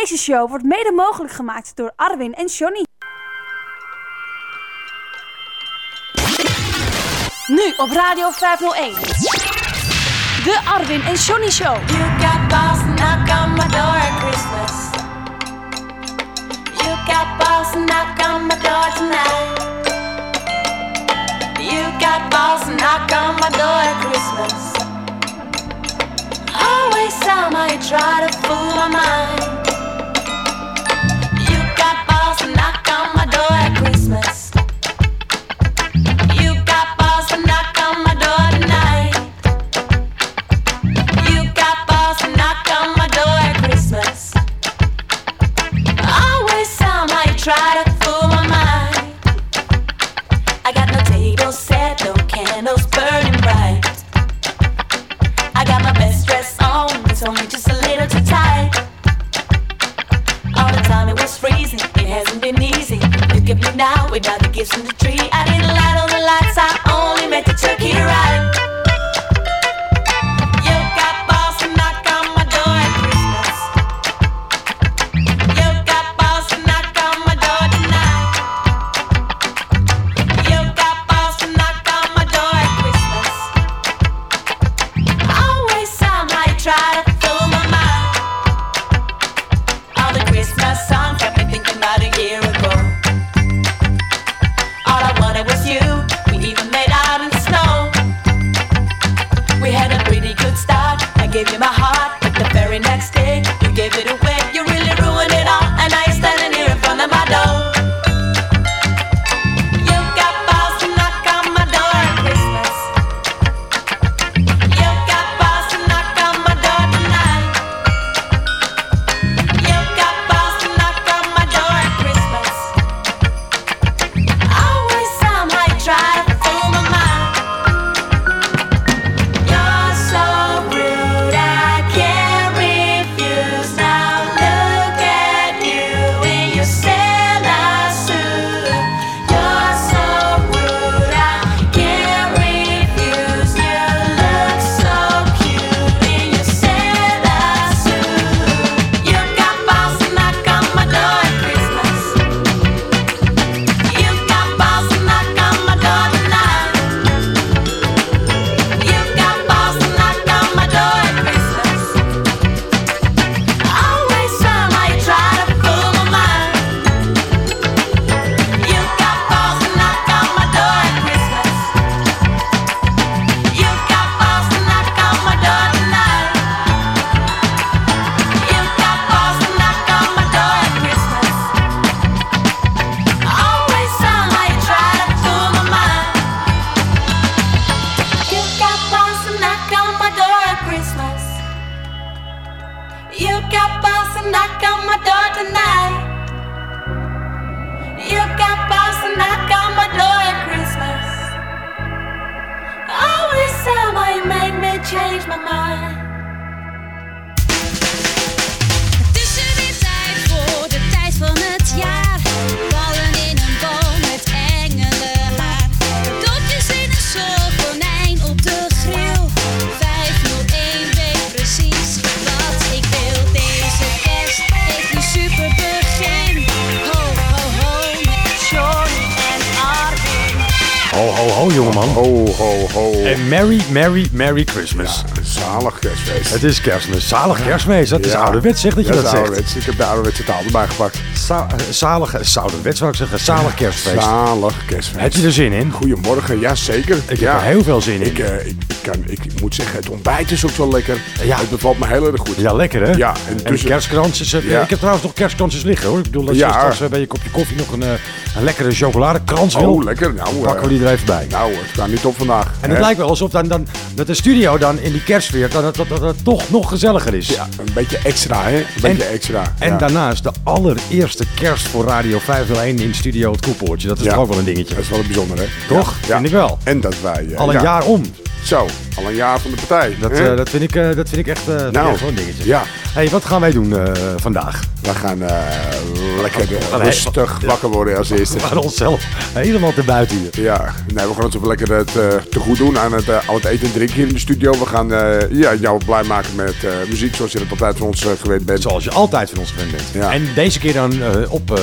Deze show wordt mede mogelijk gemaakt door Arwin en Johnny. Nu op Radio 501. De Arwin en Johnny Show. You got balls knock on my door at Christmas. You got balls knock on my door tonight. You got balls knock on my door at Christmas. Always somebody try to fool my mind. Try to fool my mind. I got no table set, no candles burning bright. I got my best dress on, it's only just a little too tight. All the time it was freezing, it hasn't been easy. Look at me now, without the gifts from the tree. I didn't light all the lights, I only meant the turkey right. Ho, jongeman. Ho, ho, ho. En Merry, Merry, Merry Christmas. Een zalig kerstfeest. Het is kerstmis. Zalig kerstmis. Dat is Ja. ouderwets, zeg dat je Ja, dat, zegt. ouderwets. Ik heb de ouderwetse taal erbij gepakt. Za eh, zalig, eh, ouderwets zou ik zeggen. Zalig kerstfeest. Zalig kerstfeest. Heb je er zin in? Goedemorgen, ja zeker. Ik ja. heb er heel veel zin in. Ik, eh, ik kan, ik moet zeggen, het ontbijt is ook wel lekker. Ja. Het bevalt me heel erg goed. Ja, lekker hè? Ja, en, tussen- kerstkransjes. eh, Ja. Ik heb trouwens nog kerstkransjes liggen hoor. Ik bedoel, als Ja. je eh, bij je kopje koffie nog een, eh, een lekkere chocoladekrans wil, Oh, lekker. Nou, dan pakken we eh, die er even bij. Nou, het staat niet op vandaag. En het lijkt wel alsof dan, dan, dat de studio dan in die kerstsfeer dat, dat, dat, dat het toch nog gezelliger is. Ja, een beetje extra, hè? Een beetje extra. En ja. daarnaast de allereerste kerst voor Radio 501 in studio Het Koepoortje. Dat is toch ook wel een dingetje. Dat is wel een bijzonder, hè? Toch? Ja, Vind ik wel. En dat wij... eh, Al een ja. jaar om. Zo. Al een jaar van de partij. Dat, eh, dat, vind, ik, eh, dat vind ik echt, ik Nou, een dingetje. ja. hey, wat gaan wij doen vandaag? We gaan lekker rustig wakker worden als eerste. We gaan onszelf helemaal te buiten hier. Ja, nee, we gaan ons lekker het, te goed doen aan het, het eten en drinken hier in de studio. We gaan ja, jou blij maken met muziek zoals je dat altijd van ons gewend bent. Zoals je altijd van ons gewend bent. Ja. En deze keer dan op,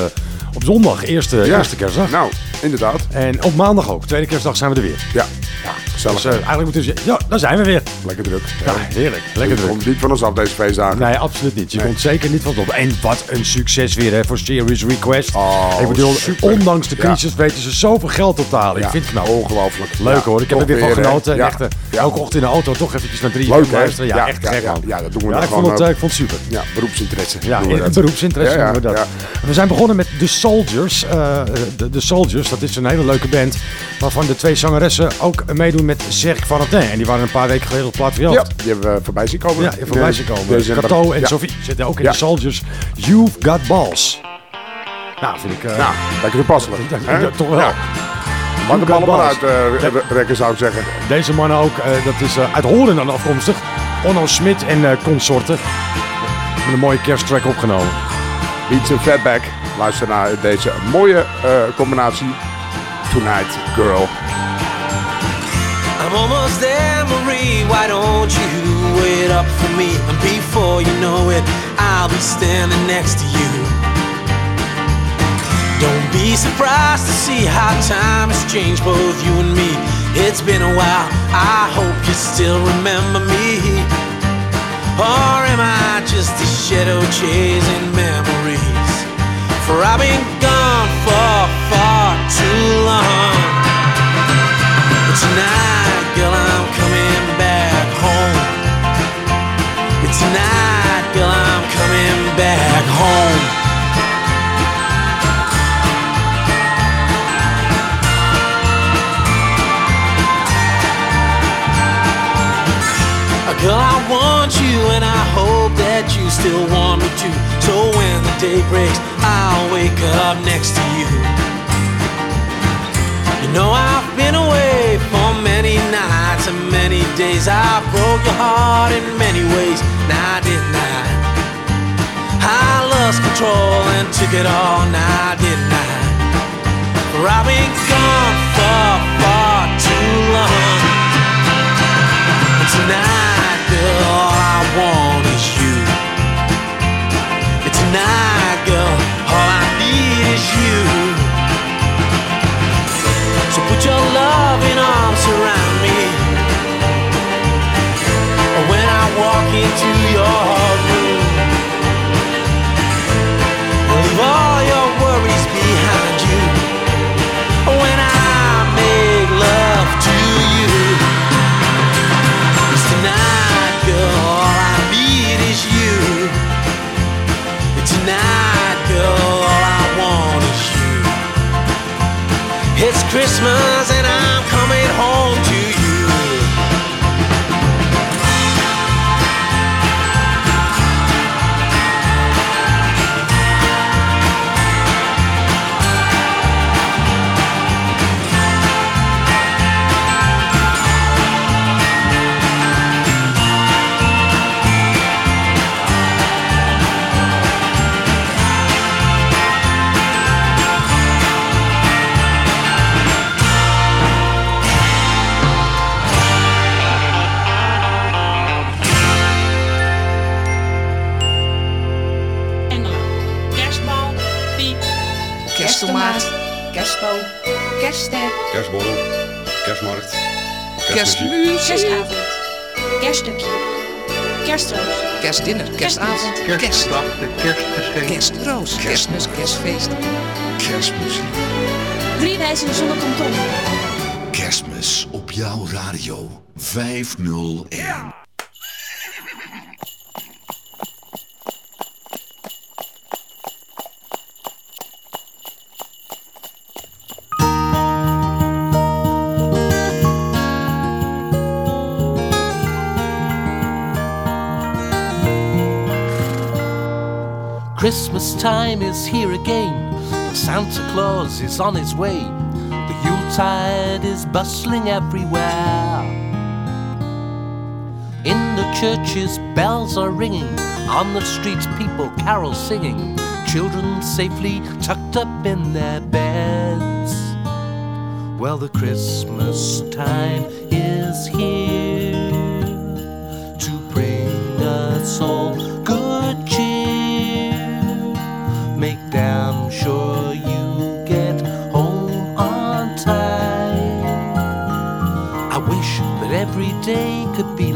op zondag, eerste, Ja. eerste kerstdag. Nou, inderdaad. En op maandag ook, tweede kerstdag zijn we er weer. Ja, ja. Dus eh, eigenlijk moeten zeggen, ja, daar zijn we weer. lekker druk. Ja, heerlijk. Lekker Je druk. komt niet van ons af deze feestdagen. Nee, absoluut niet. Je Nee. komt zeker niet van op. En wat een succes weer hè, voor Serious Request. Oh, ik bedoel, super. ondanks de Ja. crisis weten ze zoveel geld te betalen. Ja, Ik vind het knap. Ongelooflijk. Leuk hoor, ik heb er weer van genoten. Echt, eh, Ja. elke ochtend in de auto toch eventjes naar drie Leuk, uur luisteren. Ja, echt gek ja. man. Ja, dat doen we Ja, ik vond, het, eh, eh, ik vond het super. Ja, beroepsinteresse. Ja, doen we dat. beroepsinteresse Ja, ja, noemen we dat. We zijn begonnen met The Soldiers. De, de Soldiers, dat is een hele leuke band. Waarvan de twee zangeressen ook meedoen met Serge Valentin. En die waren een paar weken geleden op plaat. Ja, die hebben we voorbij zien komen. Ja, voorbij zien komen. December. Kato en Ja. Sophie zitten ook in de Soldiers. You've Got Balls. Nou, vind ik... eh, Nou, lekker toepasselijk. Toch wel. Laat de ballen maar uit eh, rekken, zou ik zeggen. Deze mannen ook, eh, dat is uit Horen dan afkomstig. Onno Smit en consorten. Met een mooie kersttrack opgenomen. Beats en Fatback. Luister naar deze mooie combinatie. Tonight, girl. I'm almost there, Marie. Why don't you wait up for me? And before you know it, I'll be standing next to you. Don't be surprised to see how time has changed both you and me. It's been a while. I hope you still remember me. Or am I just a shadow chasing memories? For I've been gone for far too long. But tonight, tonight, girl, I'm coming back home. Uh, Girl, I want you and I hope that you still want me too. So when the day breaks, I'll wake up next to you. You know I've been away for many nights many days. I broke your heart in many ways. Now didn't I? I lost control and took it all. Now didn't I? For I've been gone for far too long. Tonight, Christmas Kerstborrel, kerstmarkt, kerstmuziek, kerstavond, kerststukje, kerstroos, kerstdinner, kerstavond, kerstdag, kerstroos, kerstmis, kerstfeest, kerstmuziek. drie wijzen zonder tomtom. Kerstmis op jouw radio 501. Christmas time is here again. Santa Claus is on his way. The Yuletide is bustling everywhere. In the churches, bells are ringing. On the streets, people carol singing. Children safely tucked up in their beds. Well, the Christmas time is here to bring us all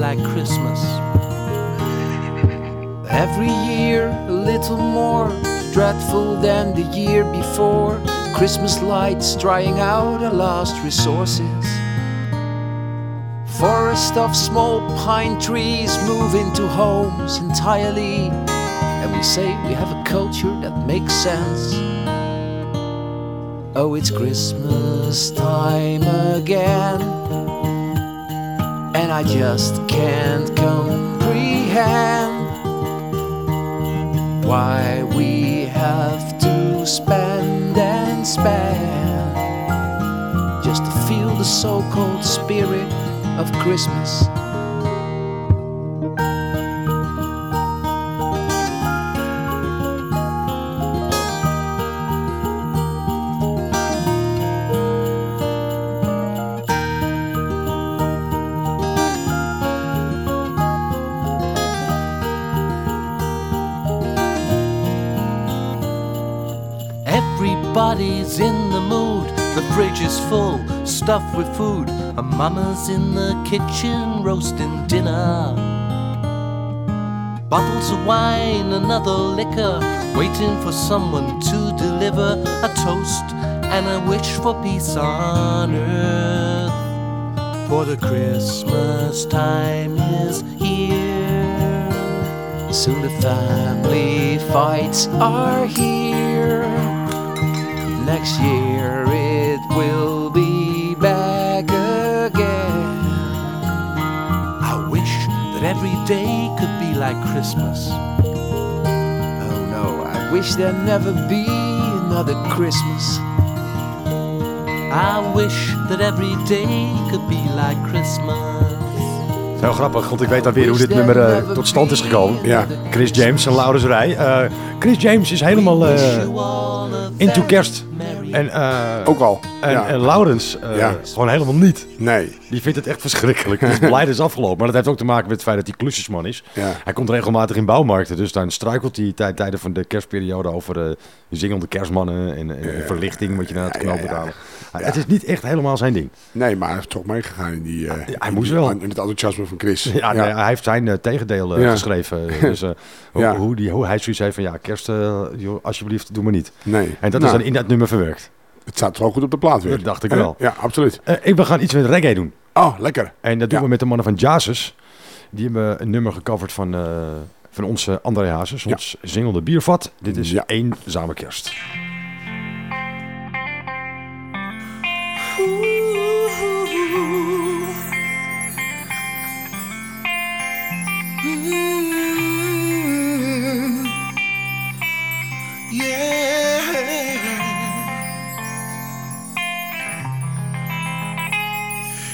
like Christmas. Every year a little more dreadful than the year before. Christmas lights drying out our last resources. Forest of small pine trees move into homes entirely. And we say we have a culture that makes sense. Oh, it's Christmas time again. I just can't comprehend why we have to spend and spend just to feel the so called spirit of Christmas. Stuffed with food. A mama's in the kitchen roasting dinner. Bottles of wine, another liquor, waiting for someone to deliver a toast and a wish for peace on earth. For the Christmas time is here. Soon the family fights are here. Next year it will every day could be like Christmas. Oh no, I wish there'd never be another Christmas. I wish that every day could be like Christmas. Heel grappig, want ik weet alweer hoe dit nummer eh, tot stand is gekomen. Ja. Chris James en Laurens Rij. Eh, Chris James is helemaal eh, into kerst. En, eh, Ook al. en, ja. en Laurens eh, Ja. gewoon helemaal niet. Nee. Die vindt het echt verschrikkelijk. Dat het is afgelopen. Maar dat heeft ook te maken met het feit dat hij klusjesman is. Ja. Hij komt regelmatig in bouwmarkten. Dus dan struikelt hij tij- tijden van de kerstperiode over eh zingende kerstmannen en, en verlichting wat je naar het knoop betalen. Het is niet echt helemaal zijn ding. Nee, maar hij is toch meegegaan in die... hij in moest wel. In het enthousiasme van Chris. Ja, nee, hij heeft zijn tegendeel geschreven. Dus hoe, hoe, die, hoe hij zoiets heeft van ja, kerst, joh, alsjeblieft, doe maar niet. Nee. En dat Nou, is dan in dat nummer verwerkt. Het staat wel goed op de plaat weer. Dat dacht ik wel. Ja, absoluut. Eh, ik, we gaan iets met reggae doen. Oh, lekker. En dat doen Ja. we met de mannen van Jazus. Die hebben een nummer gecoverd van, eh, van onze André Hazes, Ja. ons zingelde biervat. Dit is Ja. Eenzame Kerst.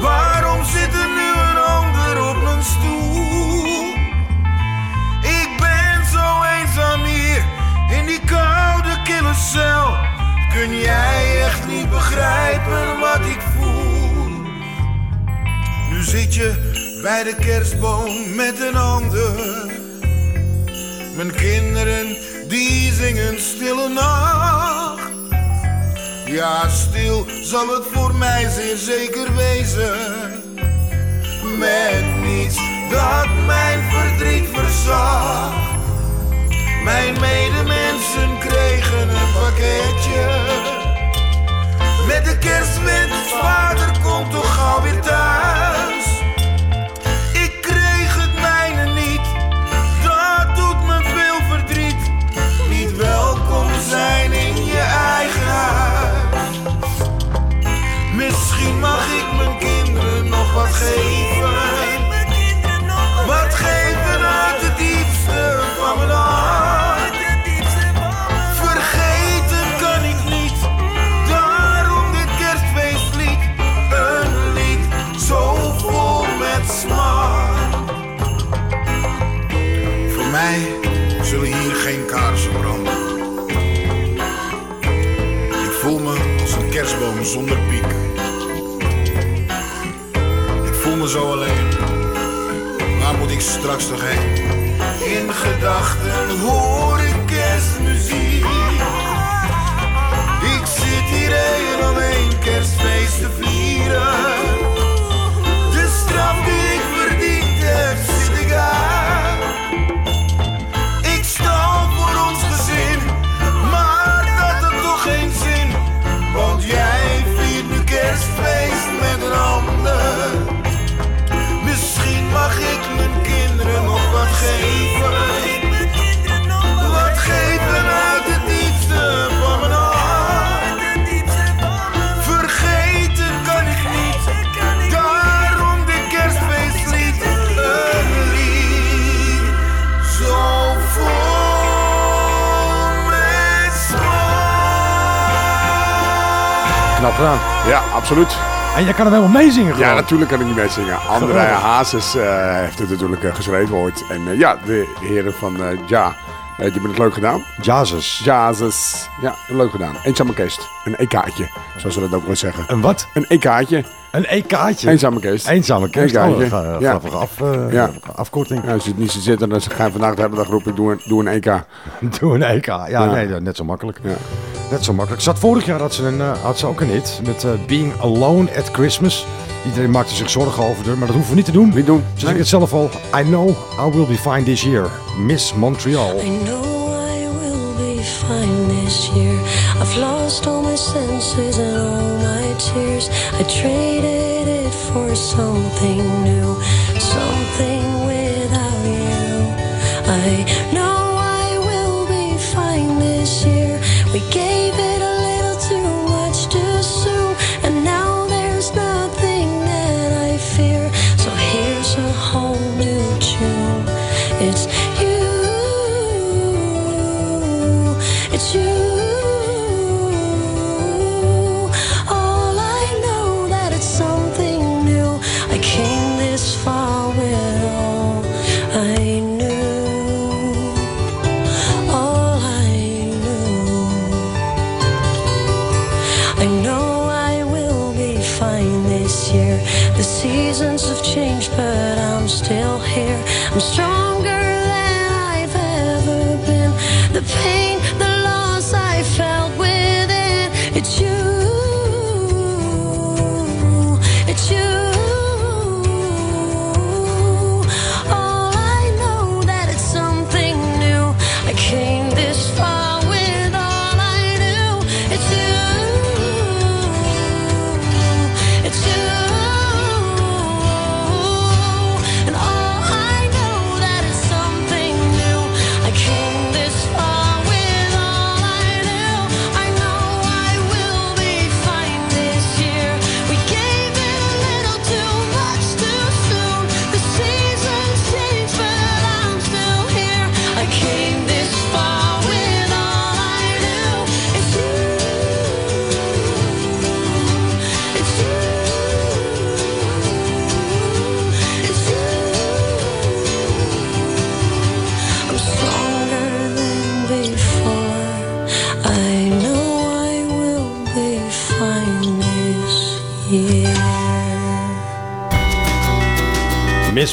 Waarom zit er nu een ander op mijn stoel? Ik ben zo eenzaam hier in die koude kille cel. Kun jij echt niet begrijpen wat ik voel? Nu zit je bij de kerstboom met een ander. Mijn kinderen die zingen stille nacht. Ja, stil zal het voor mij zeer zeker wezen. Met niets dat mijn verdriet verzacht. Mijn medemensen kregen een pakketje. Met de kerstwens, vader komt toch gauw weer thuis. Absoluut. En jij kan hem helemaal meezingen gewoon. Ja, natuurlijk kan ik niet mee zingen. André. Hazes eh, heeft het natuurlijk eh, geschreven ooit. En eh, ja, de heren van Ja, die hebben het leuk gedaan. Jazzus. Jazes. Ja, leuk gedaan. Eenzame Keest. Een EK'tje, zoals ze dat ook wel zeggen. Een wat? Een EK'tje. Een EK'tje. Eenzame Keest. Eenzame. EK'tje. Oh, ja. af, Ja. afkorting. Ja, als je het niet ziet zitten, dan ga je vandaag de hele dag roepen, doe een, doe een EK. Doe een EK. Ja, Ja. nee, net zo makkelijk. Ja. Net zo makkelijk. Zat vorig jaar had ze, een, eh, had ze ook een hit met eh, Being Alone at Christmas. Iedereen maakte zich zorgen over haar, maar dat hoeven we niet te doen. Niet doen. Ze zegt het zelf al. I know I will be fine this year. Miss Montreal. I know I will be fine this year. I've lost all my senses and all my tears. I traded it for something new, something without you. I know I will be fine this year. We gave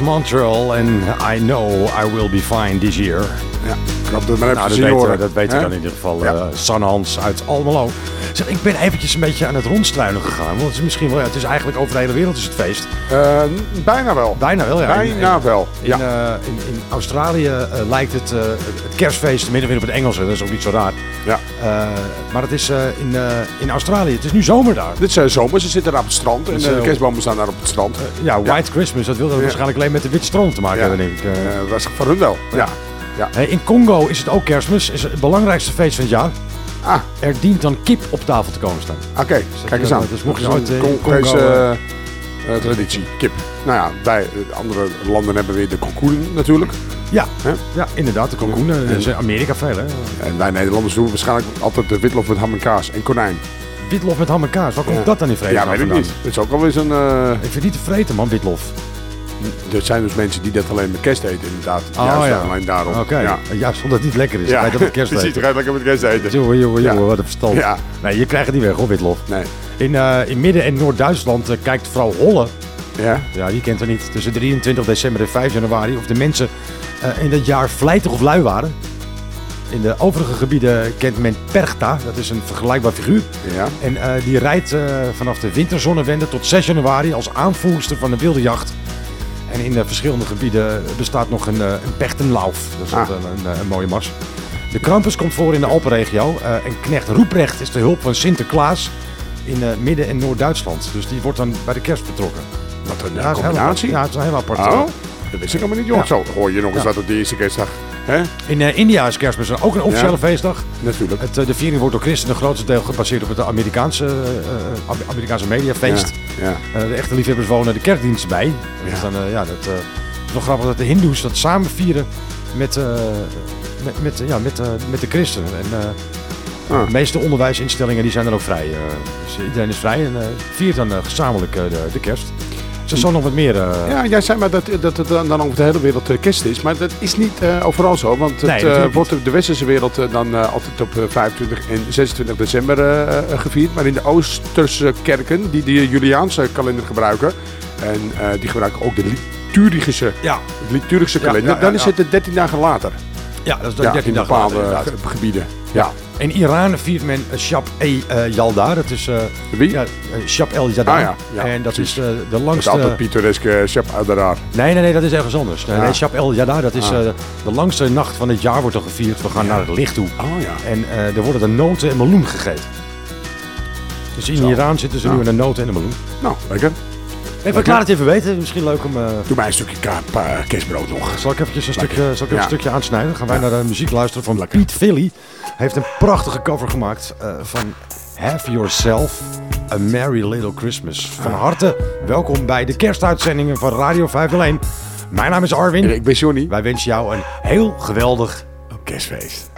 Montreal en I know I will be fine this year. Ja, hoop dat maar even Nou, dat weten, horen. dat weten we Hè? dan in ieder geval. Ja. eh San Hans uit Almelo. Zeg, ik ben eventjes een beetje aan het rondstruinen gegaan. Want het is misschien wel, ja, het is eigenlijk over de hele wereld is het feest. Eh, bijna wel. Bijna wel, ja. In- Bijna wel. In, Ja. eh, in, in Australië lijkt het, eh, het kerstfeest midden op het Engels. hè. Dat is ook niet zo raar. Eh, maar het is eh, in, eh, in Australië. Het is nu zomer daar. Dit is eh, zomer, ze zitten daar op het strand. En Dus, de kerstbomen staan daar op het strand. Ja, White Christmas. Dat wil dat waarschijnlijk alleen met de witte stroom te maken hebben, denk ik. Was van hun wel. Ja. ja. Hey, in Congo is het ook kerstmis. Is het belangrijkste feest van het jaar. Ah, Er dient dan kip op tafel te komen staan. oké. Kijk eens aan. dus Dat is ooit, een eh, in Congolese Congo, traditie. Kip. Nou ja, wij, andere landen hebben weer de kalkoen natuurlijk. Ja, ja inderdaad. De kalkoenen. Dat is Amerika veel, hè. En wij Nederlanders doen waarschijnlijk altijd de witlof met ham en kaas en konijn. Witlof met ham en kaas. Waar komt dat dan in vrede Ja, weet ik niet. Dat is ook alweer zo'n... eh, Ik vind het niet te vreten, man, witlof. er zijn dus mensen die dat alleen met kerst eten, inderdaad. Oh, Juist ja. alleen daarom. Oké. Ja. Juist omdat het niet lekker is. Ja, je dat met kerst precies. lekker met kerst eten. Jongen, jongen, jongen, wat een verstand. Ja. Nee, je krijgt het niet weg hoor, Witlof. Nee. In, eh, in Midden- en Noord-Duitsland eh, kijkt vrouw Holle, Ja? ja, die kent er niet, tussen 23 december en 5 januari, of de mensen in dat jaar vlijtig of lui waren. In de overige gebieden kent men Perchta, dat is een vergelijkbaar figuur. Ja. En eh, die rijdt eh, vanaf de winterzonnewende tot 6 januari als aanvoerster van de wilde jacht. En in de verschillende gebieden bestaat nog een, eh, een pechtenlauf. Dat is Ah. een, een, een mooie mars. De Krampus komt voor in de Alpenregio. eh, en knecht Roeprecht is de hulp van Sinterklaas in eh, Midden- en Noord-Duitsland. Dus die wordt dan bij de kerst betrokken. Wat een Ja, eh, heel combinatie. Ja, het is een heel apart. Oh, eh, dat wist ik allemaal niet, jongen. Ja. Zo hoor je nog eens wat op de eerste kerstdag. Hè? In eh, India is kerstmis ook een officiële Ja. feestdag. Natuurlijk. Het, eh, de viering wordt door christenen grootste deel gebaseerd op het Amerikaanse, eh, Am- Amerikaanse mediafeest. Ja. ja. De echte liefhebbers wonen de kerkdienst bij. Ja. dan, eh, ja, dat, het is wel grappig dat de hindoes dat samen vieren met, met, met, ja, met, met de christenen. En, Ah. De meeste onderwijsinstellingen die zijn dan ook vrij. dus iedereen is vrij en viert dan gezamenlijk de, de kerst. Er zal nog wat meer... eh, Ja, jij zei maar dat, dat het dan over de hele wereld eh, kerst is. Maar dat is niet eh, overal zo. Want het Nee, wordt op de westerse wereld dan altijd op eh, 25 en 26 december gevierd. Maar in de oosterse kerken, die de Juliaanse kalender gebruiken. En die gebruiken ook de liturgische, ja, liturgische kalender. ja, ja, dan is het de 13 dagen later. ja, dat is dan Ja, 13 in dagen bepaalde later, inderdaad. ge- gebieden. Ja. In Iran viert men Shab e eh, Yalda. Dat is eh Wie? ja, eh, Shab el Yalda. Ah, ja. Ja, en dat precies. is eh, de Dat is langste. altijd pittoreske Shep Adaraar. Nee, nee, nee, dat is ergens anders. Nee, Ah. nee, Shab el Yalda, dat is Ah. eh, de langste nacht van het jaar wordt er gevierd. We gaan naar het licht toe. Oh ja. En eh, er worden er noten en meloen gegeten. Dus in Zo. Iran zitten ze nu Ja. in een noten en een meloen. Nou, lekker. Even klaar je even weten. Misschien leuk om... eh, Doe mij een stukje ka- pa- kerstbrood nog. zal ik eventjes een, stukje, zal ik even een stukje aansnijden? Dan gaan wij naar de muziek luisteren van Lekker. Piet Philly. Hij heeft een prachtige cover gemaakt eh, van Have Yourself a Merry Little Christmas. Van Ah. harte welkom bij de kerstuitzendingen van Radio 501. Mijn naam is Arwin. Ik ben Johnny. Wij wensen jou een heel geweldig Kerstfeest.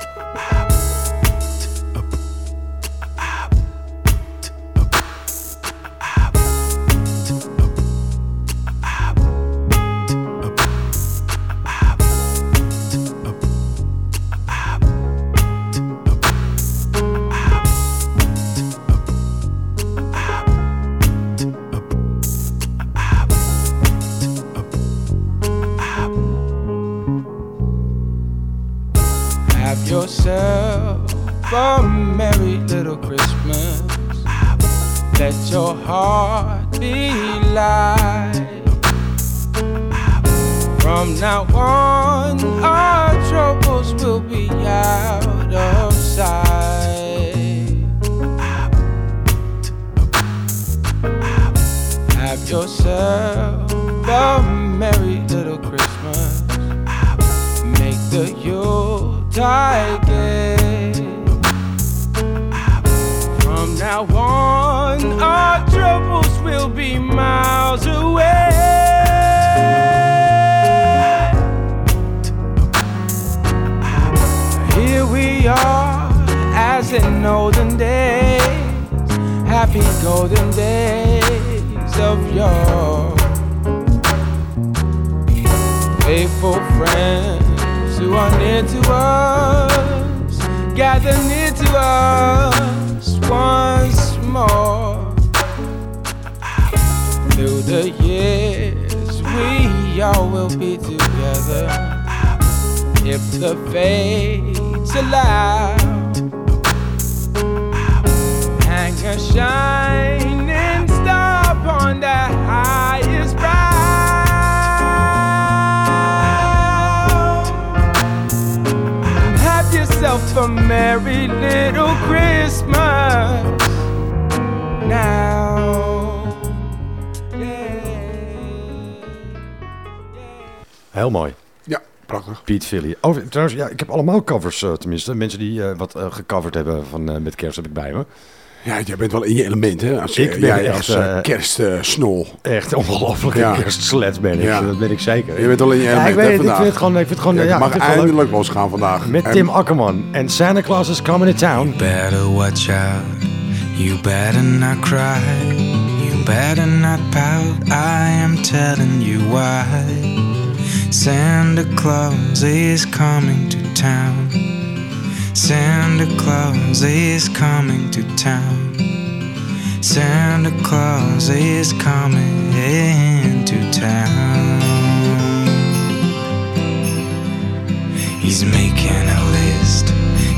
Philly. Oh, trouwens, ja, ik heb allemaal covers, eh, tenminste. Mensen die eh, wat eh, gecoverd hebben van, eh, met kerst heb ik bij me. Ja, jij bent wel in je element, hè? Als, Ik ben jij echt, als eh, eh, kerstsnol. Echt ongelooflijke Ja. kerstsled ben ik. Ja. Dat ben ik zeker. Je bent wel in je ja, element, ik weet hè, het. Ik vind het gewoon, ik vind het gewoon, Ja, ja, het mag ik vind het wel leuk. eindelijk losgaan vandaag. Met En- Tim Akkerman. En Santa Claus is coming to town. better watch out. You better not cry. You better not pout, I am telling you why. Santa Claus is coming to town. Santa Claus is coming to town. Santa Claus is coming into town. He's making a list,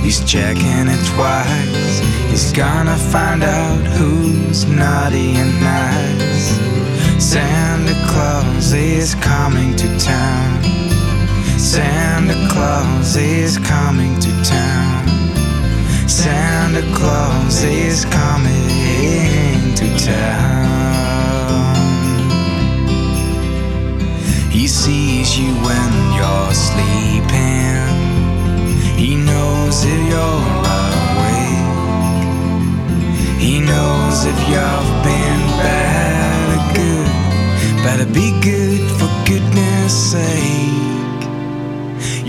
he's checking it twice. He's gonna find out who's naughty and nice. Santa Claus is coming to town. Claus is coming to town. Santa Claus is coming to town. He sees you when you're sleeping. He knows if you're awake. He knows if you've been bad or good. Better be good for goodness sake.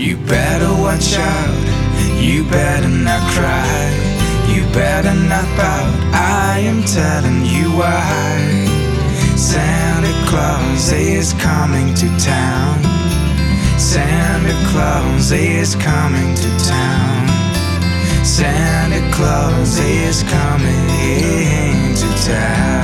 You better watch out. You better not cry. You better not pout. I am telling you why. Santa Claus is coming to town. Santa Claus is coming to town. Santa Claus is coming to town.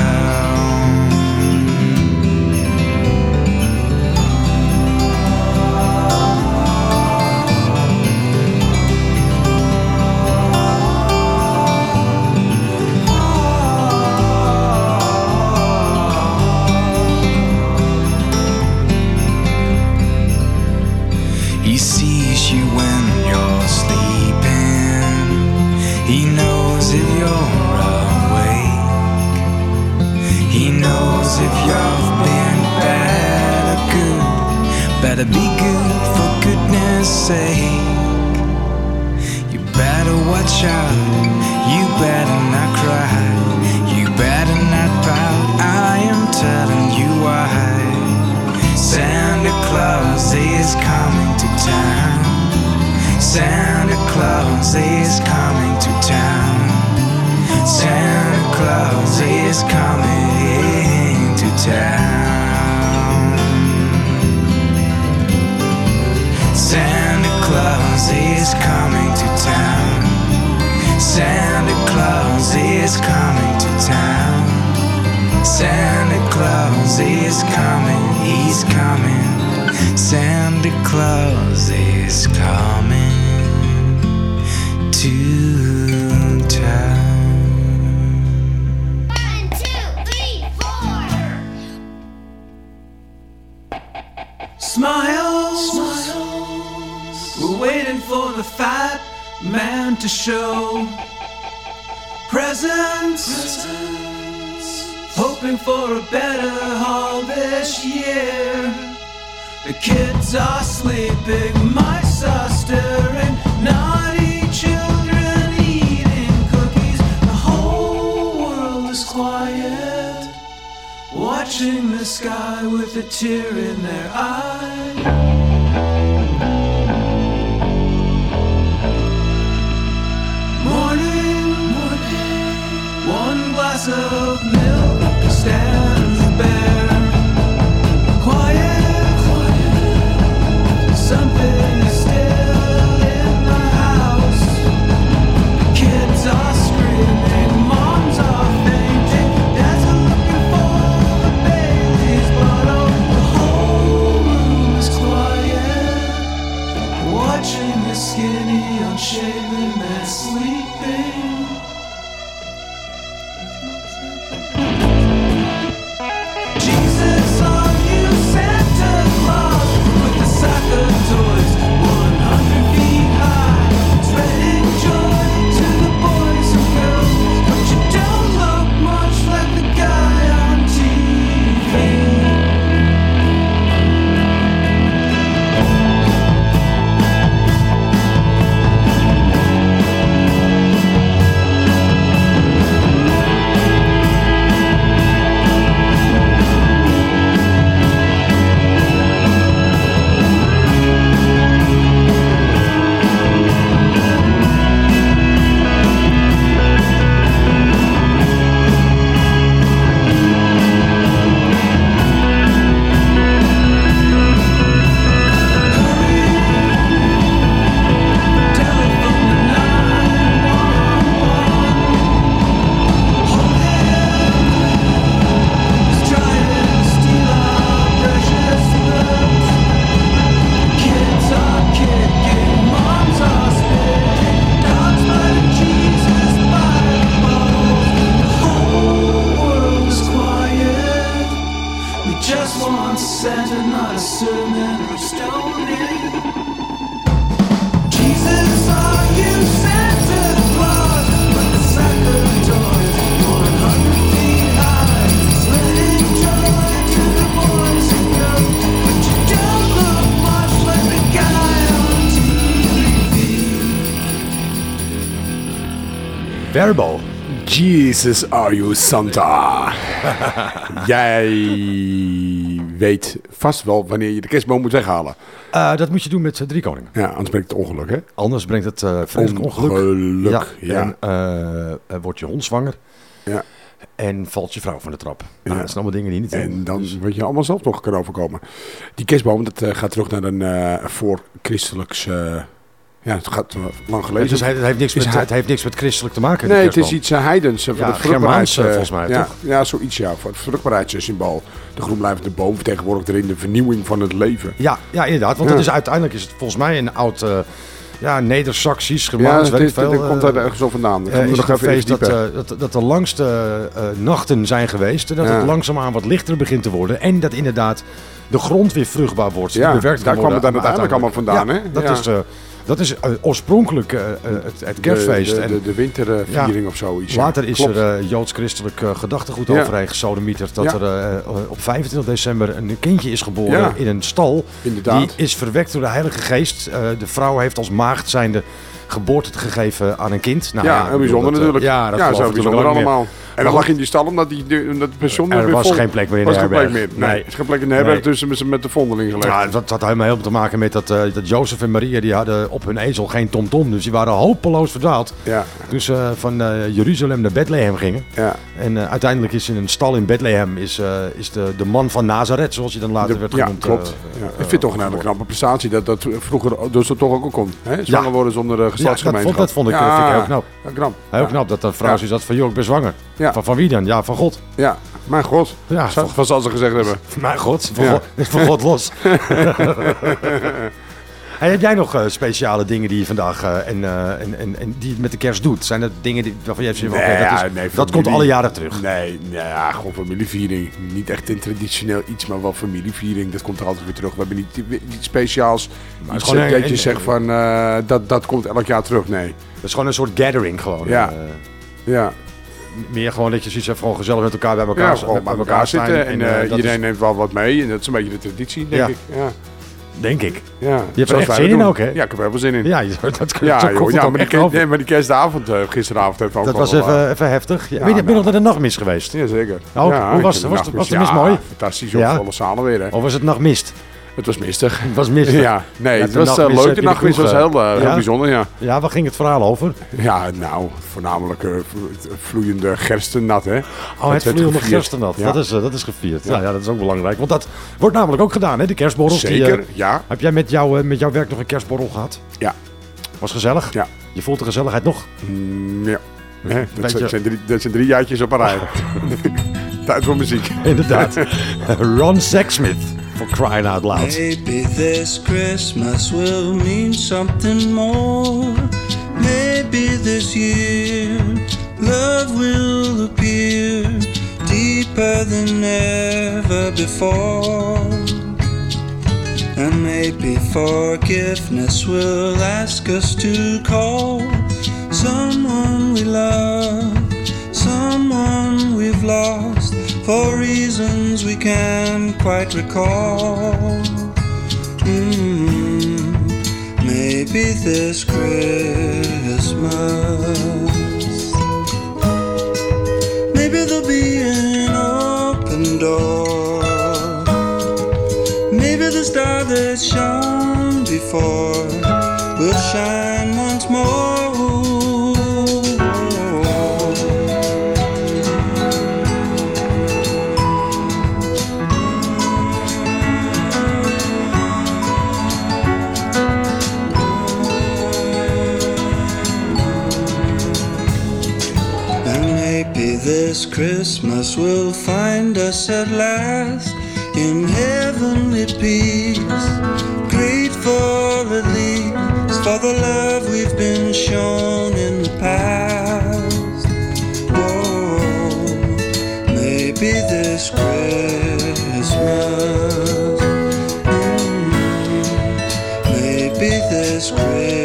Jesus, are you Santa? Jij weet vast wel wanneer je de kerstboom moet weghalen. Eh, dat moet je doen met eh, drie koningen. Ja, anders brengt het ongeluk, hè? Anders brengt het eh vreselijk ongeluk. Ongeluk, ja. En wordt je hond zwanger. Ja. En valt je vrouw van de trap. Nou, dat zijn allemaal dingen die niet En dan wat je allemaal zelf nog kan overkomen. Die kerstboom, dat gaat terug naar een voor-christelijks... eh, ja, het gaat eh, lang geleden. Dus hij- het, heeft niks met, hij- het heeft niks met christelijk te maken. Nee, het is iets uh, heidens. van Ja, het Germaans, volgens mij, ja, toch? Ja, zoiets ja. Voor het vruchtbaarheidssymbool. De groenblijvende boom vertegenwoordigt erin de vernieuwing van het leven. Ja, ja, inderdaad. Want Ja. het is, uiteindelijk is het volgens mij een oud... ja, Neder-Saxisch, Ja, Germaans, het weet veel. dat komt daar ergens op vandaan. Is nog even dat, dat, dat de langste nachten zijn geweest. En dat Ja. het langzaamaan wat lichter begint te worden. En dat inderdaad de grond weer vruchtbaar wordt. Ja, daar kwam het uiteindelijk allemaal vandaan, Ja, hè? Dat Ja. is, dat is eh, oorspronkelijk eh, eh, het, het kerstfeest. De, de, En- de, de winterviering Ja. of zoiets. Later is Klopt. er eh, joods-christelijk gedachtegoed Ja. overheen gesodemieterd dat Ja. er op 25 december een kindje is geboren in een stal. Inderdaad. Die is verwekt door de Heilige Geest. De vrouw heeft als maagd zijnde geboorte gegeven aan een kind. Nou, ja, ik heel bijzonder dat, eh, natuurlijk. Ja, dat ja, zo bijzonder allemaal. En dan lag je in die stal omdat, die, omdat het pensioen Er was vol- geen plek meer in de was geen plek herberg. meer. Nee, Nee. er is geen plek in de herberg Nee. tussen met, met de vondeling gelegd. Ja, dat had helemaal heel te maken met dat, eh, dat Jozef en Maria die hadden op hun ezel geen tomtom. Dus die waren hopeloos verdwaald. Ja. Toen ze van eh, Jeruzalem naar Bethlehem gingen. Ja. En uiteindelijk is in een stal in Bethlehem is, is de, de man van Nazareth, zoals hij dan later De- werd ja, genoemd. klopt. ja. eh, ik vind het toch een hele knappe prestatie dat dat vroeger dus dat toch ook al kon. Hè? Zwanger Ja. worden zonder Ja, dat vond, dat vond ik, eh, vind ik heel knap. Ja, knap. Heel knap dat een vrouw had van, joh, ik ben zwanger. Van, van wie dan? Ja, van God. Ja, mijn god. Ja, Van, van zal ze gezegd hebben. Mijn God, van, Ja. God, van God los. Hey, heb jij nog eh, speciale dingen die je vandaag eh, en, eh, en, en, en die je met de kerst doet? Zijn dat dingen die, waarvan jij zegt, Nee, dat, ja, is- nee, dat familie- komt alle jaren terug? Nee, nee ja, gewoon familieviering. Niet echt een traditioneel iets, maar wel familieviering. Dat komt er altijd weer terug. We hebben niet speciaals. Maar Iets gewoon dat je zegt van, dat, dat komt elk jaar terug. Nee. Dat is gewoon een soort gathering gewoon. Ja. Ja. meer gewoon dat je zoiets hebt, gewoon gezellig met elkaar bij elkaar, Ja, bij elkaar zitten. En, iedereen is- neemt wel wat mee. En dat is een beetje de traditie, denk Ja. ik. Ja. Denk ik. Ja, Je hebt er echt zin in ook, hè? Ja, ik heb er heel veel zin in. Ja, je- dat, Ja, joh, komt het ja, ook maar, die, kerst- nee, maar die kerstavond, eh, gisteravond we ook Dat wel was wel, even, eh, even heftig. Ja, ja, ben je ben je nou. nog naar de nachtmis geweest? Jazeker. Oh, Ja, hoe was, was, de was, de mis ja, mooi? Fantastisch, Ja? ja. volle zalen weer. Hè. Of was het nachtmist? Het was mistig. Het was mistig. Ja, nee, Ja, het de was uh, nachtmis leuk. heb De je de nachtmis was kroeg, heel, eh, eh, heel bijzonder, ja. Ja, waar ging het verhaal over? Ja, nou, voornamelijk eh, v- vloeiende gerstennat, hè. Oh, het vloeiende gerstennat. Ja. Dat, is, eh, dat is gevierd. Ja. Ja. Dat is ook belangrijk. Want dat wordt namelijk ook gedaan, hè? De kerstborrels. die, Zeker, eh, ja. Heb jij met, jou, eh, met jouw werk nog een kerstborrel gehad? Ja. Was gezellig? Ja. Je voelt de gezelligheid nog? Mm, ja. Hè, dat, zijn, zijn drie, dat zijn drie jaartjes op een rij. Tijd voor muziek. Inderdaad. Ron Sexsmith, for crying out loud. Maybe this Christmas will mean something more. Maybe this year love will appear deeper than ever before. And maybe forgiveness will ask us to call someone we love, someone we've lost for reasons we can't quite recall. Mm, maybe this Christmas, maybe there'll be an open door. Maybe the star that shone before this Christmas will find us at last in heavenly peace. Grateful at least for the love we've been shown in the past. Whoa, maybe this Christmas, mm, maybe this Christmas.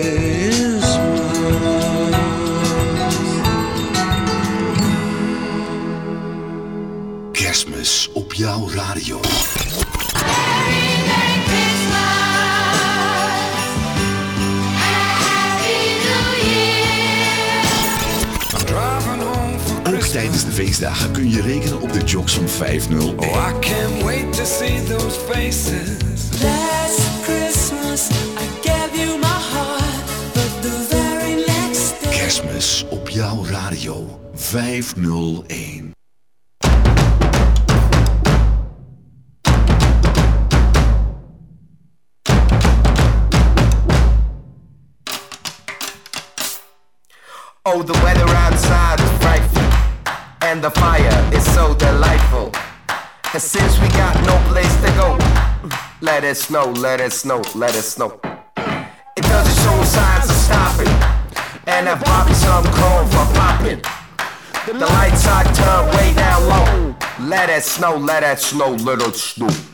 Feestdagen kun je rekenen op de jocks van 501. Oh, I can't wait to see those faces. Last Christmas I gave you my heart, but the very next day. Kerstmis op jouw radio 501. Oh, the weather outside and the fire is so delightful. And since we got no place to go, let it snow, let it snow, let it snow. It doesn't show signs of stopping, and I've bought some corn for popping. The lights are turned way down low. Let it snow, let it snow, it snow.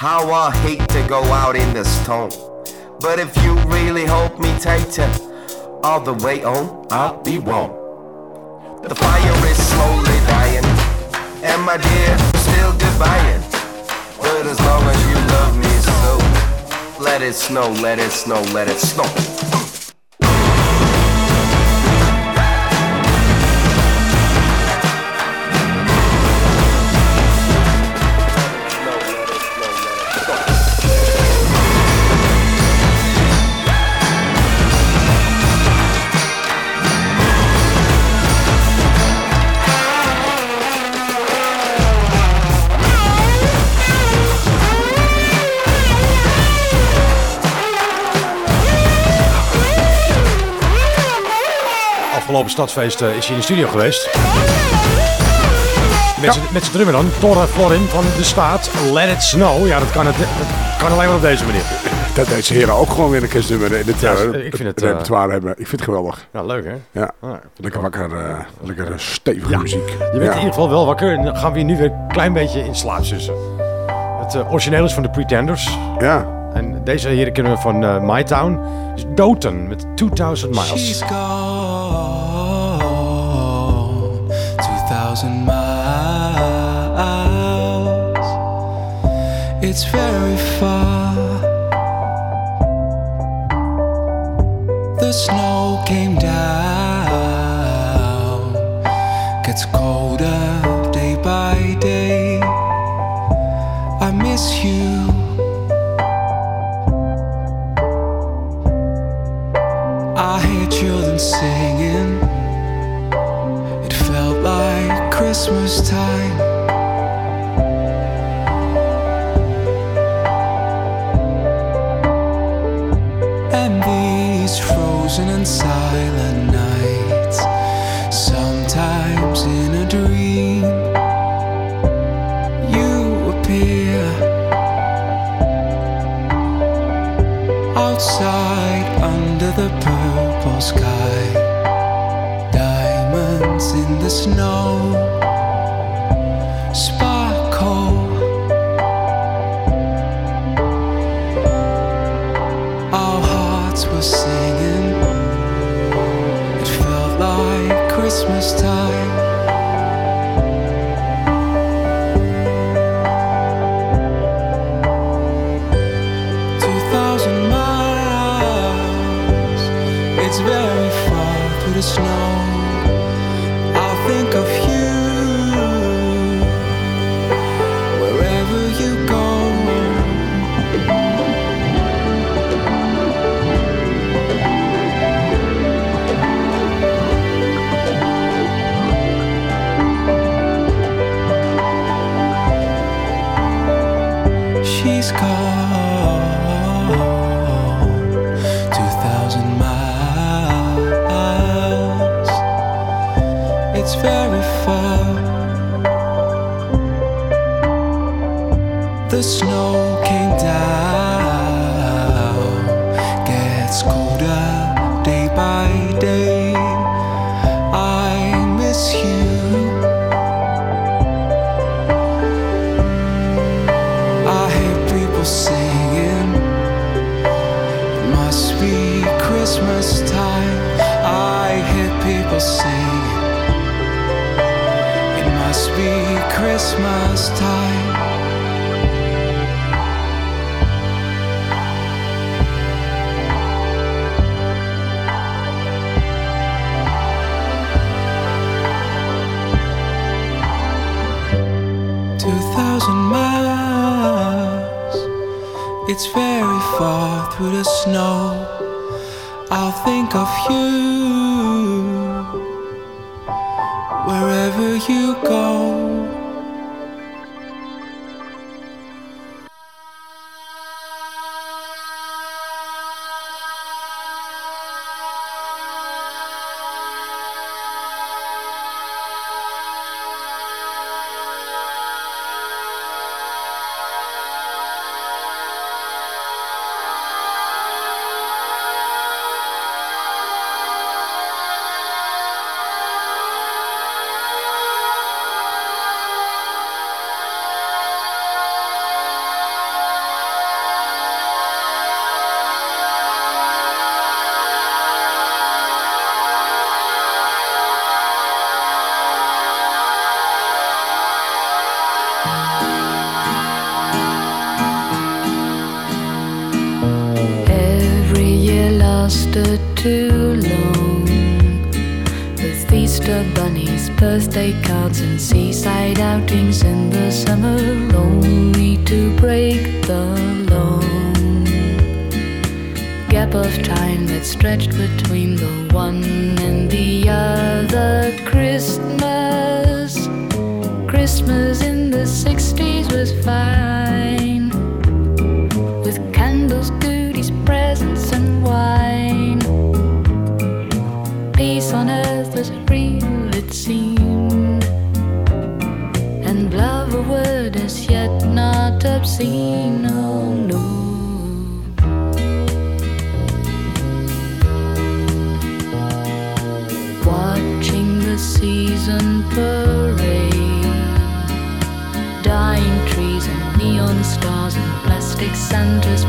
How I hate to go out in the storm. But if you really hold me tighter, all the way on, I'll be warm. The fire is slowly dying, and my dear, still goodbying. But as long as you love me so, let it snow, let it snow, let it snow. Afgelopen stadsfeest eh, is hij in de studio geweest. Met z'n- Met z'n drummer dan, Torre Florin van de staat. Let it snow. Ja, dat kan, het, dat kan alleen maar op deze manier. Dat deze heren ook gewoon weer een kerstnummer in het, Ja, eh, ik vind het, eh, repertoire hebben. Ik vind het geweldig. Ja, leuk hè? Ja, Ah, lekker wakker, eh, lekker stevige muziek. Je bent Ja. in ieder geval wel wakker en dan gaan we hier nu weer een klein beetje in slaap zussen. Het origineel is van de Pretenders. Ja. En deze heren kennen we van My Town. Dus Doten met 2000 Miles. 2000 miles. It's very far. The snow came down. Gets colder day by day. I miss you. I hear children singing. Christmas time. And these frozen and silent nights, sometimes in a dream, you appear outside under the purple sky. Diamonds in the snow And love a word as yet not obscene, oh no. Watching the season parade, dying trees and neon stars and plastic Santas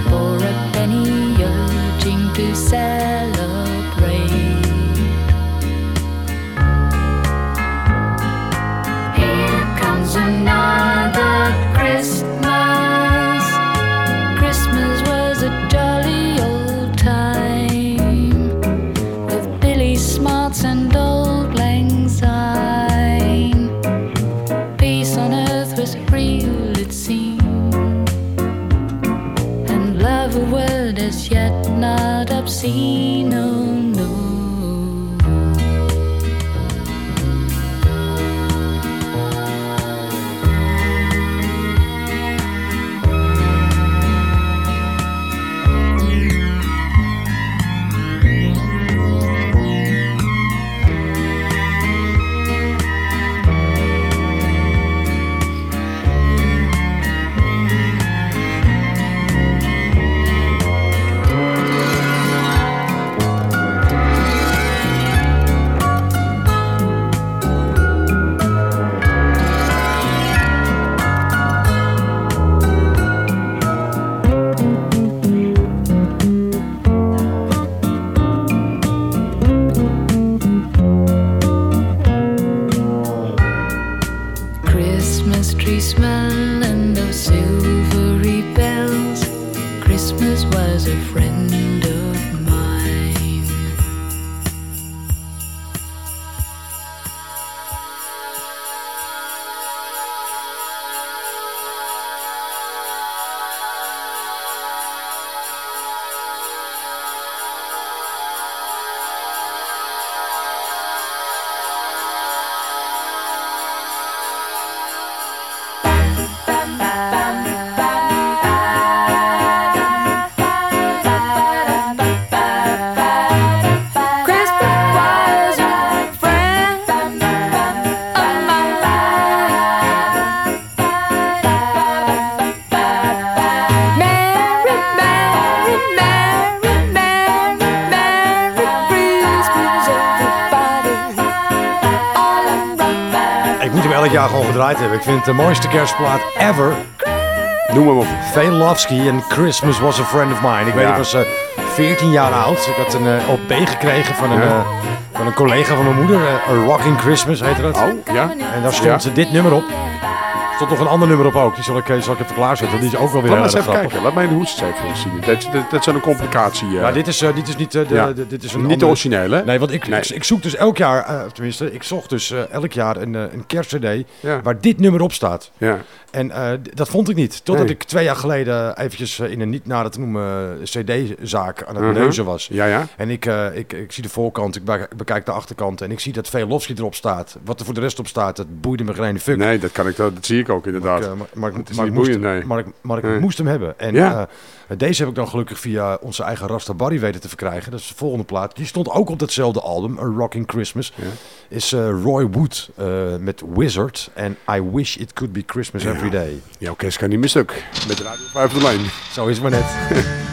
Ik vind het de mooiste kerstplaat ever. Noem hem op. Velofsky en Christmas was a friend of mine. Ik weet, Ja. ik was eh 14 jaar oud. Ik had een eh, LP gekregen van een, Ja. eh, van een collega van mijn moeder. eh, A Rocking Christmas heette dat. Oh, ja. En daar stond Ja. dit nummer op. Stond nog een ander nummer op ook. Die zal ik, eh, zal ik even klaarzetten. Die is ook wel weer Laat heel eens even grappig. kijken. Laat mij de even zien. Dat, dat, dat is een complicatie. eh. Ja, dit is, eh, dit is niet, eh, de, Ja. dit is een Niet de originele, hè? Nee, want ik, Nee. Ik, ik zoek dus elk jaar, eh, tenminste, ik zocht dus eh, elk jaar een, eh, een kerstcd Ja. waar dit nummer op staat. Ja. En eh, dat vond ik niet. Totdat Nee. ik twee jaar geleden eventjes eh, in een niet nader te noemen cd-zaak aan het Mhm. neuzen was. Ja, ja. En ik, eh, ik, ik zie de voorkant, ik bek- bekijk de achterkant en ik zie dat Velofsky erop staat. Wat er voor de rest op staat, dat boeide me geen fuck. Nee, dat, kan ik, dat zie ik ook inderdaad. Maar, ik, eh, maar, maar, ik- Het is maar niet ik moest, boeiend, nee. maar ik, maar ik Nee. moest hem hebben. En Ja. Eh, deze heb ik dan gelukkig via onze eigen Rasta Barry weten te verkrijgen. Dat is de volgende plaat. Die stond ook op datzelfde album, A Rocking Christmas. Is eh, Roy Wood eh, met Wizard en I Wish It Could Be Christmas Every Day. Jouw kerst kan niet misstuk. Met de Radio 5 de lijn. Zo is het maar net.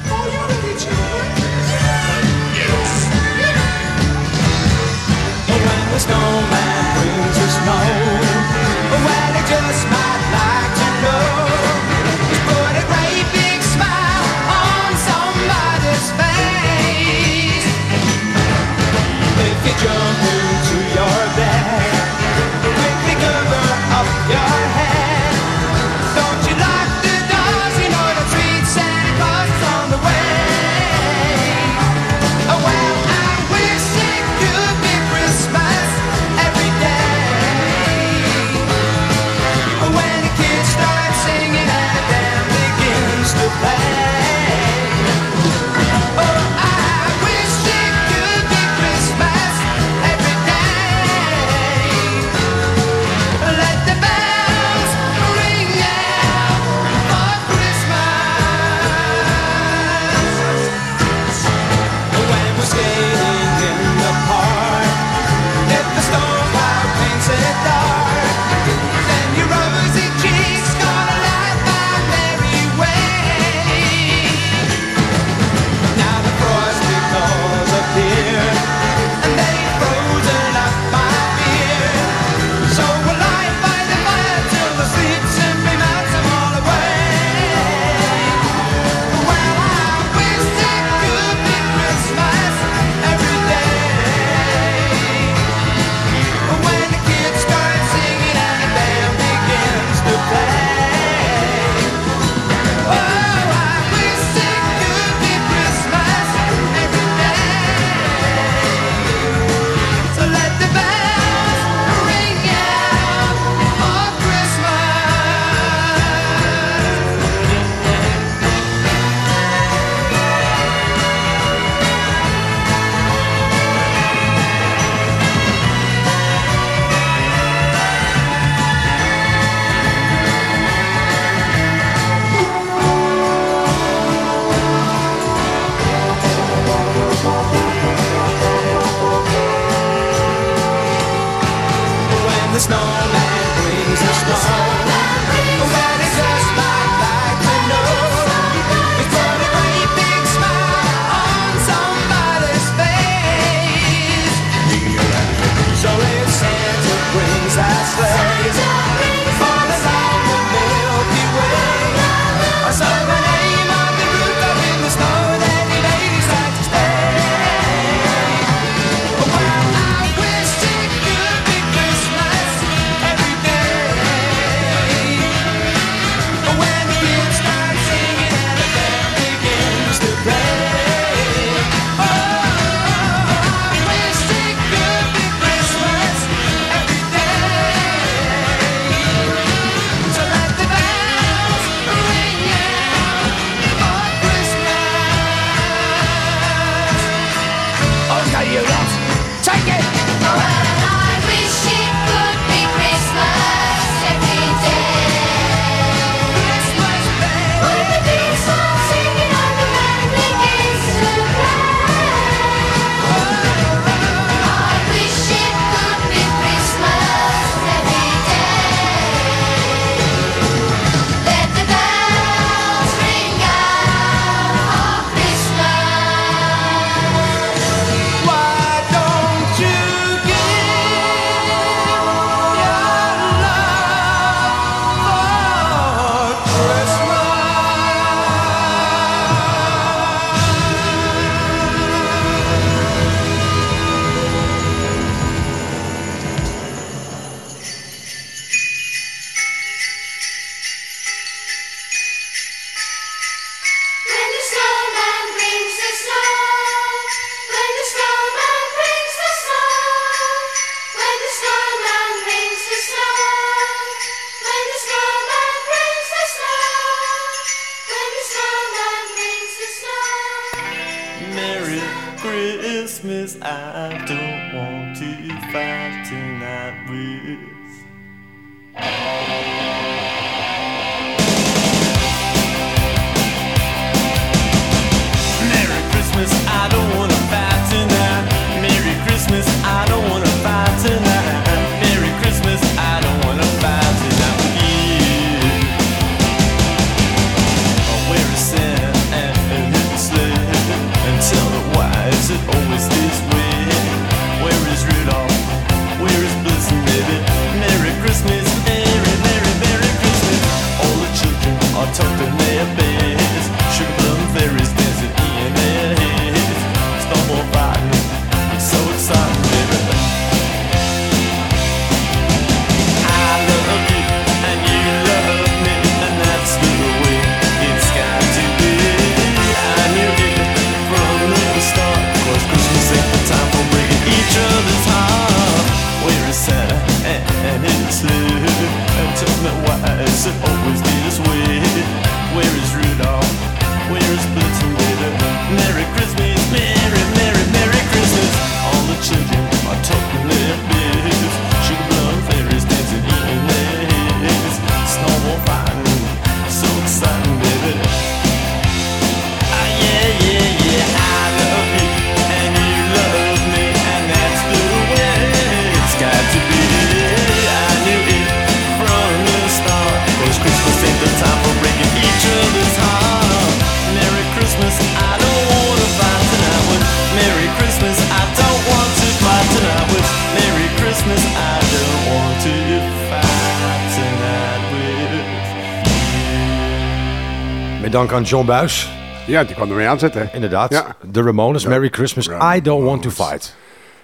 dank aan John Buis. Ja, die kwam ermee aanzetten. Inderdaad. Ja. De Ramones, Merry Christmas, I don't want to fight.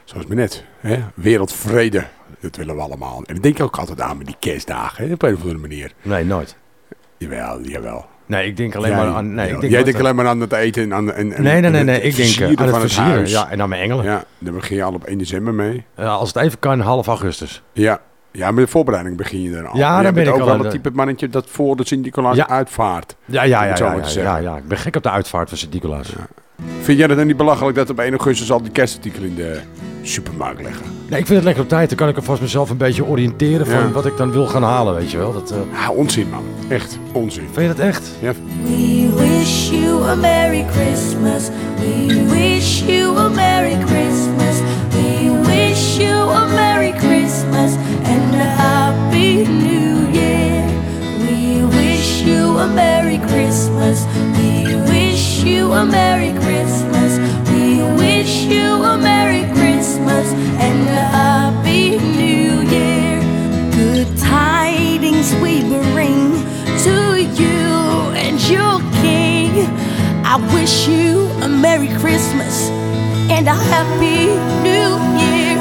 Zoals me net. Hè? Wereldvrede. Dat willen we allemaal. En ik denk ook altijd aan met die kerstdagen. Hè? Op een of andere manier. Nee, nooit. Jawel, jawel. Nee, ik denk alleen maar aan... Nee, ik denk jij dat- denkt alleen maar aan het eten en aan... En, en, Nee, nee, nee, nee, ik denk, eh, aan het versieren, ja, en aan mijn engelen. Ja, daar begin je al op 1 december mee. Ja, als het even kan, half augustus. Ja. Ja, met de voorbereiding begin je er al. Ja, daar ben ik ook al wel het type mannetje dat voor de Sint-Nicolaas Ja. uitvaart. Ja, ja, ja, ja, ja, ja, ja. Ik ben gek op de uitvaart van Sint-Nicolaas. Vind jij dat dan niet belachelijk dat op 1 augustus al die kerstartikelen in de supermarkt liggen? Nee, ik vind het lekker op tijd. Dan kan ik alvast mezelf een beetje oriënteren van Ja. wat ik dan wil gaan halen, weet je wel. Dat, eh, Ja, onzin man. Echt, onzin. Vind je dat echt? Ja. We wish you a Merry Christmas. We wish you a Merry Christmas. We wish you a Merry Christmas Merry Christmas. We wish you a Merry Christmas. We wish you a Merry Christmas and a Happy New Year. Good tidings we bring to you and your king. I wish you a Merry Christmas and a Happy New Year.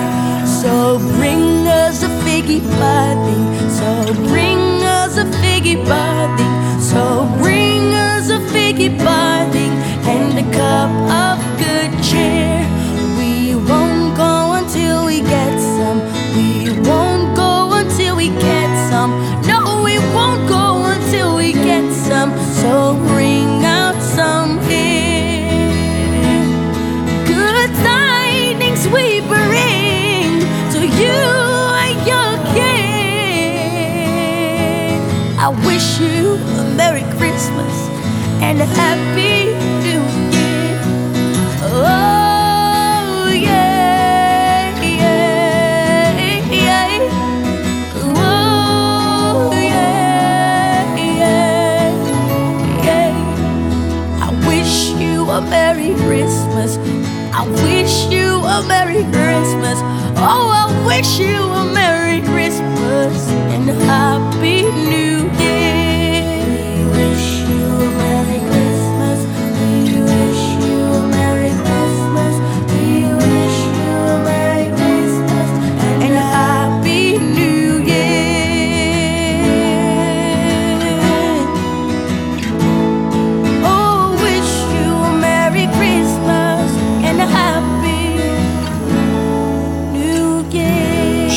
So bring us a figgy pudding. So bring us a figgy pudding. So bring us a figgy and a cup of good cheer. We won't go until we get some. We won't go until we get some. No, we won't go until we get some. So bring out some. Good tidings we bring to you and your. I wish you Merry Christmas and a Happy New Year. Oh, yeah, yeah, yeah. Oh, yeah, yeah, yeah. I wish you a Merry Christmas. I wish you a Merry Christmas. Oh, I wish you a Merry Christmas and a Happy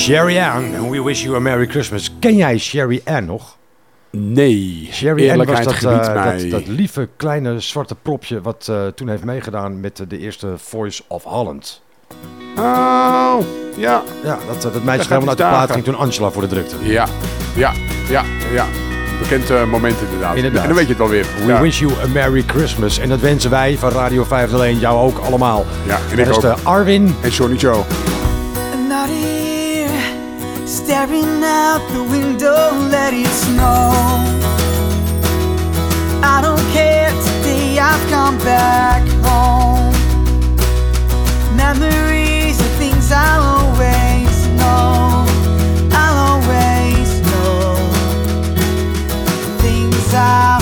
Sherry Ann, we wish you a Merry Christmas. Ken jij Sherry Ann nog? Nee. Sherry Ann was dat, eh, dat, dat lieve kleine zwarte propje wat eh, toen heeft meegedaan met eh, de eerste Voice of Holland. Oh, ja. Ja, dat, dat meisje helemaal uit de plaat ging toen Angela voor de drukte. Ja, ja, ja, ja. Bekend eh, moment inderdaad. Inderdaad. En dan weet je het wel weer. We Ja. wish you a Merry Christmas. En dat wensen wij van Radio 501 jou ook allemaal. Ja, en Dat ik is ook. de Arwin En Johnny Joe. Staring out the window, let it snow. I don't care, today I've come back home. Memories of things I'll always know. I'll always know. Things I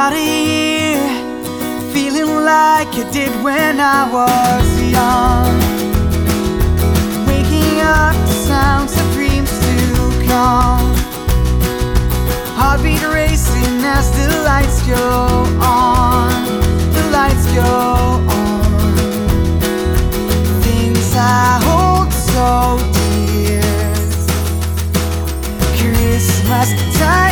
Another year, feeling like I did when I was young. Waking up to sounds of dreams to come. Heartbeat racing as the lights go on. The lights go on. Things I hold so dear. Christmas time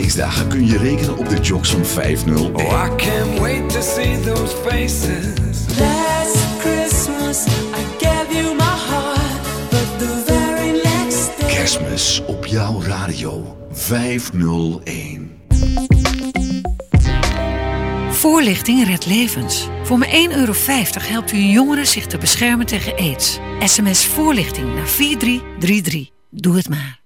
feestdagen kun je rekenen op de jocks van 501. Oh, I can't wait to see those faces. Last Christmas I gave you my heart, but the very next day. Kerstmis op jouw radio 501. Voorlichting redt levens. Voor maar 1,50 euro helpt u jongeren zich te beschermen tegen aids. SMS voorlichting naar 4333. Doe het maar.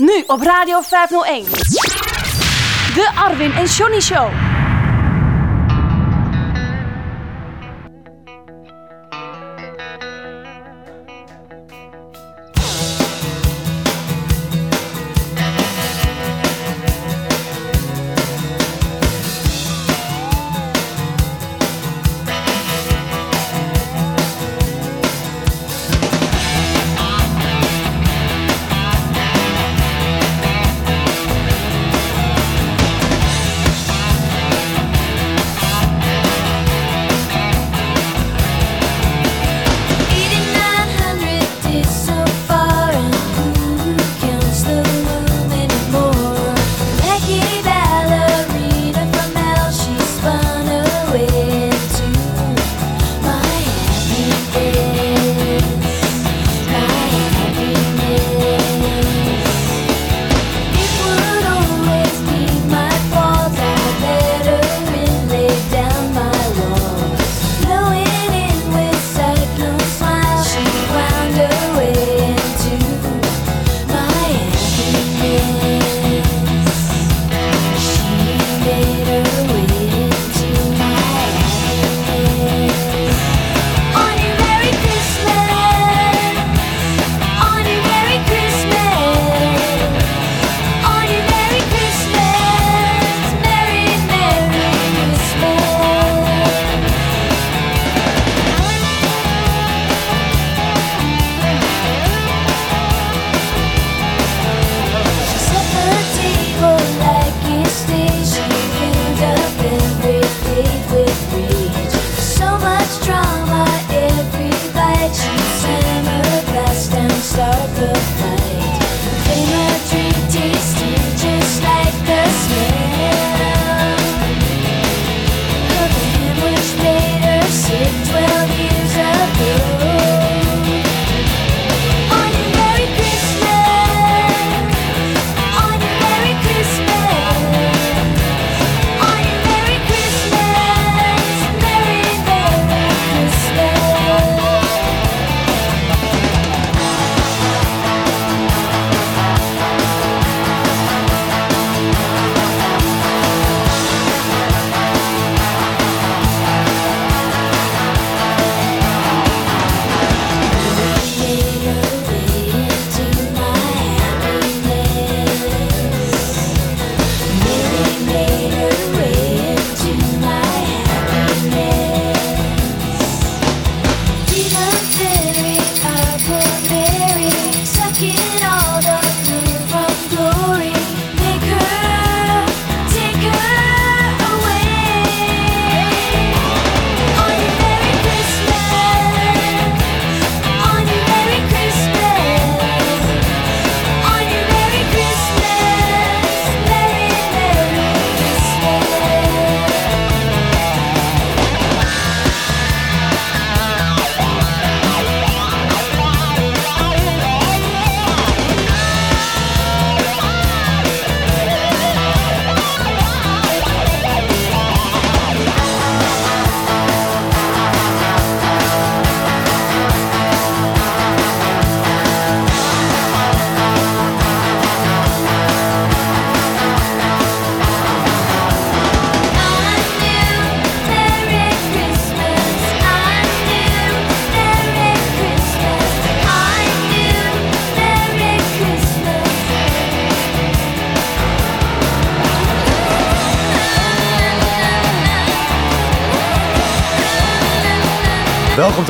Nu op Radio 501. De Arwin en Johnny Show.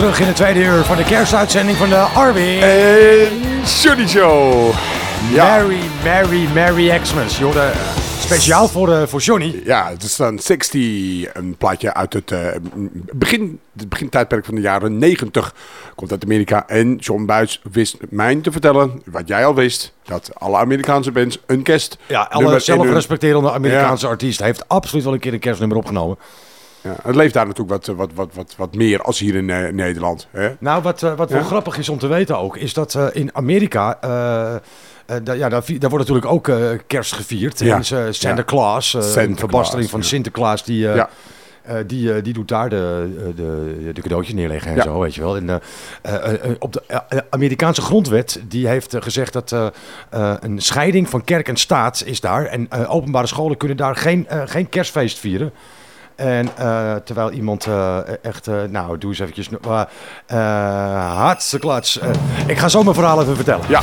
Terug in het tweede uur van de kerstuitzending van de Arwin. En Johnny Joe. Merry, Merry, Merry Xmas. Eh, speciaal voor, eh, voor Johnny. Ja, het is dan 60, een plaatje uit het eh, begin, het begintijdperk van de jaren 90. Komt uit Amerika. En John Buis wist mij te vertellen, wat jij al wist, dat alle Amerikaanse bands een kerst. Ja, alle zelfrespecterende Amerikaanse artiest heeft absoluut wel een keer een kerstnummer opgenomen. Ja, het leeft daar natuurlijk wat, wat, wat, wat, wat meer als hier in eh, Nederland. Hè? Nou, wat, eh, wat wel Ja? grappig is om te weten ook, is dat eh, in Amerika, eh, eh, da- ja, daar, wordt natuurlijk ook eh, kerst gevierd. Ja. En eh, Santa. Claus, eh, een verbastering van. Sinterklaas, die, eh, eh, die, eh, die doet daar de, de, de cadeautjes neerleggen en Ja. zo, weet je wel. En, eh, eh, eh, op de eh, Amerikaanse grondwet, die heeft eh, gezegd dat eh, eh, een scheiding van kerk en staat is daar. En eh, openbare scholen kunnen daar geen, eh, geen kerstfeest vieren. En eh, terwijl iemand eh, echt, eh, nou doe eens eventjes, uh, hartstikke klats. Ik ga zo mijn verhaal even vertellen. Ja.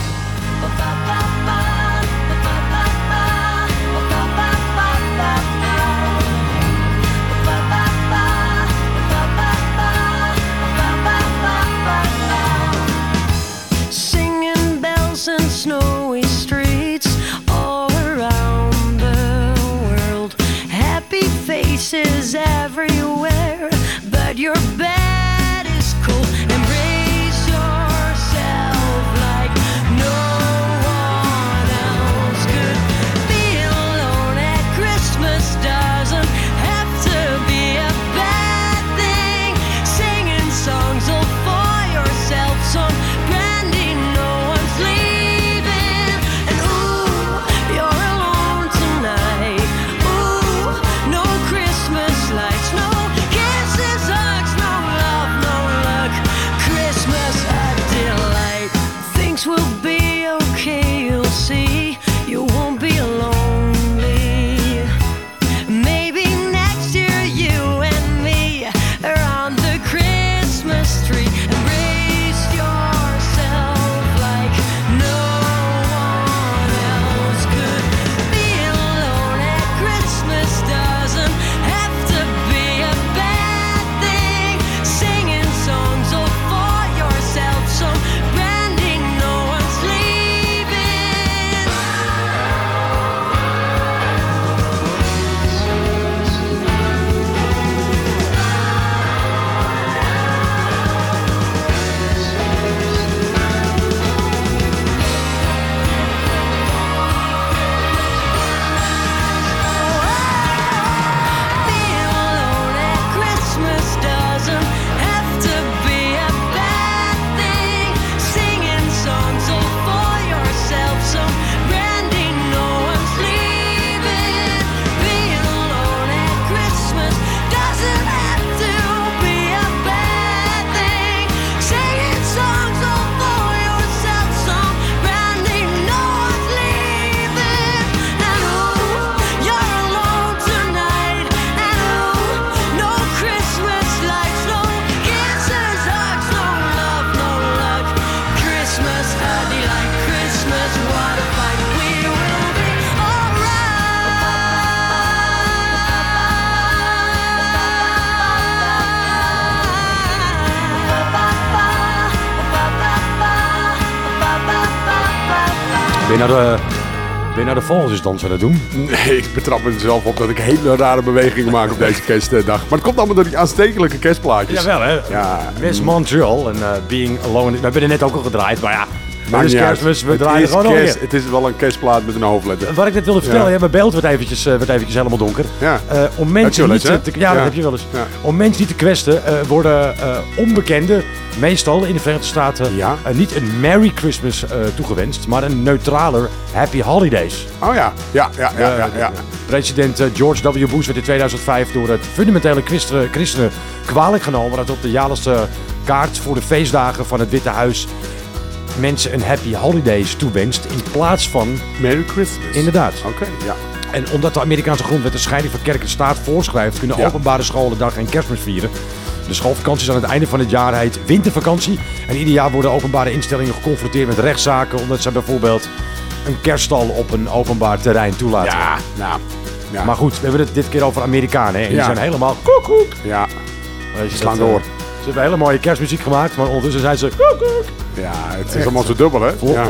Je nou de, ben je nou de vogeltjesdans aan het doen? Nee, ik betrap mezelf op dat ik hele rare bewegingen maak op deze kerstdag. Maar het komt allemaal door die aanstekelijke kerstplaatjes. Jawel hè. Ja. West Montreal en eh, Being Alone. We hebben er net ook al gedraaid, maar ja. Maakt Het is kerstmis, we Het draaien is gewoon kerst. Het is wel een kerstplaat met een hoofdletter. Wat ik net wilde vertellen, Ja. ja. mijn beeld werd eventjes, eh, werd eventjes helemaal donker. Ja. Eh, om mensen niet eens, te, ja, dat heb je wel eens. Om mensen niet te kwesten, worden onbekenden meestal in de Verenigde Staten eh, niet een Merry Christmas eh, toegewenst, maar een neutraler Happy Holidays. Oh ja, ja, ja, ja, ja. ja. President eh, George W. Bush werd in 2005 door het fundamentele christenen, christenen kwalijk genomen dat op de jaarlijkse kaart voor de feestdagen van het Witte Huis mensen een Happy Holidays toewenst in plaats van Merry Christmas. Inderdaad. Oké, ja. En omdat de Amerikaanse grondwet de scheiding van kerk en staat voorschrijft, kunnen Ja. openbare scholen daar geen kerstmis vieren. De schoolvakanties aan het einde van het jaar heet wintervakantie. En ieder jaar worden openbare instellingen geconfronteerd met rechtszaken omdat ze bijvoorbeeld een kerststal op een openbaar terrein toelaten. Ja, nou. Ja. Maar goed, we hebben het dit keer over Amerikanen. Hè? En die zijn helemaal koekoek. Ja. Weet je, Slaan eh, door. hebben hele mooie kerstmuziek gemaakt, maar ondertussen zijn ze... Ja, het is allemaal zo dubbel, hè? Vol, Ja.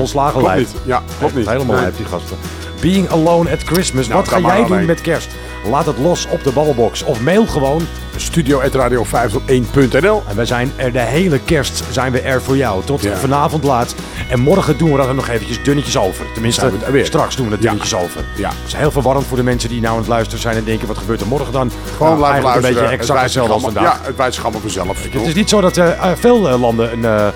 Ja, klopt niet. Helemaal Nee. die gasten. Being Alone at Christmas. Nou, Wat ga jij doen met kerst? Laat het los op de babbelbox. Of mail gewoon. Studio.radio501.nl En wij zijn er de hele kerst zijn we er voor jou. Tot Ja. vanavond laat. En morgen doen we dat er nog eventjes dunnetjes over. Tenminste, we straks doen we het dunnetjes over. Ja. Het is heel verwarrend voor de mensen die nou aan het luisteren zijn en denken, wat gebeurt er morgen dan? Gewoon Nou, luisteren. een beetje exact hetzelfde als vandaag. Ja, het wijst allemaal vanzelf. Het is niet zo dat eh, veel eh, landen een,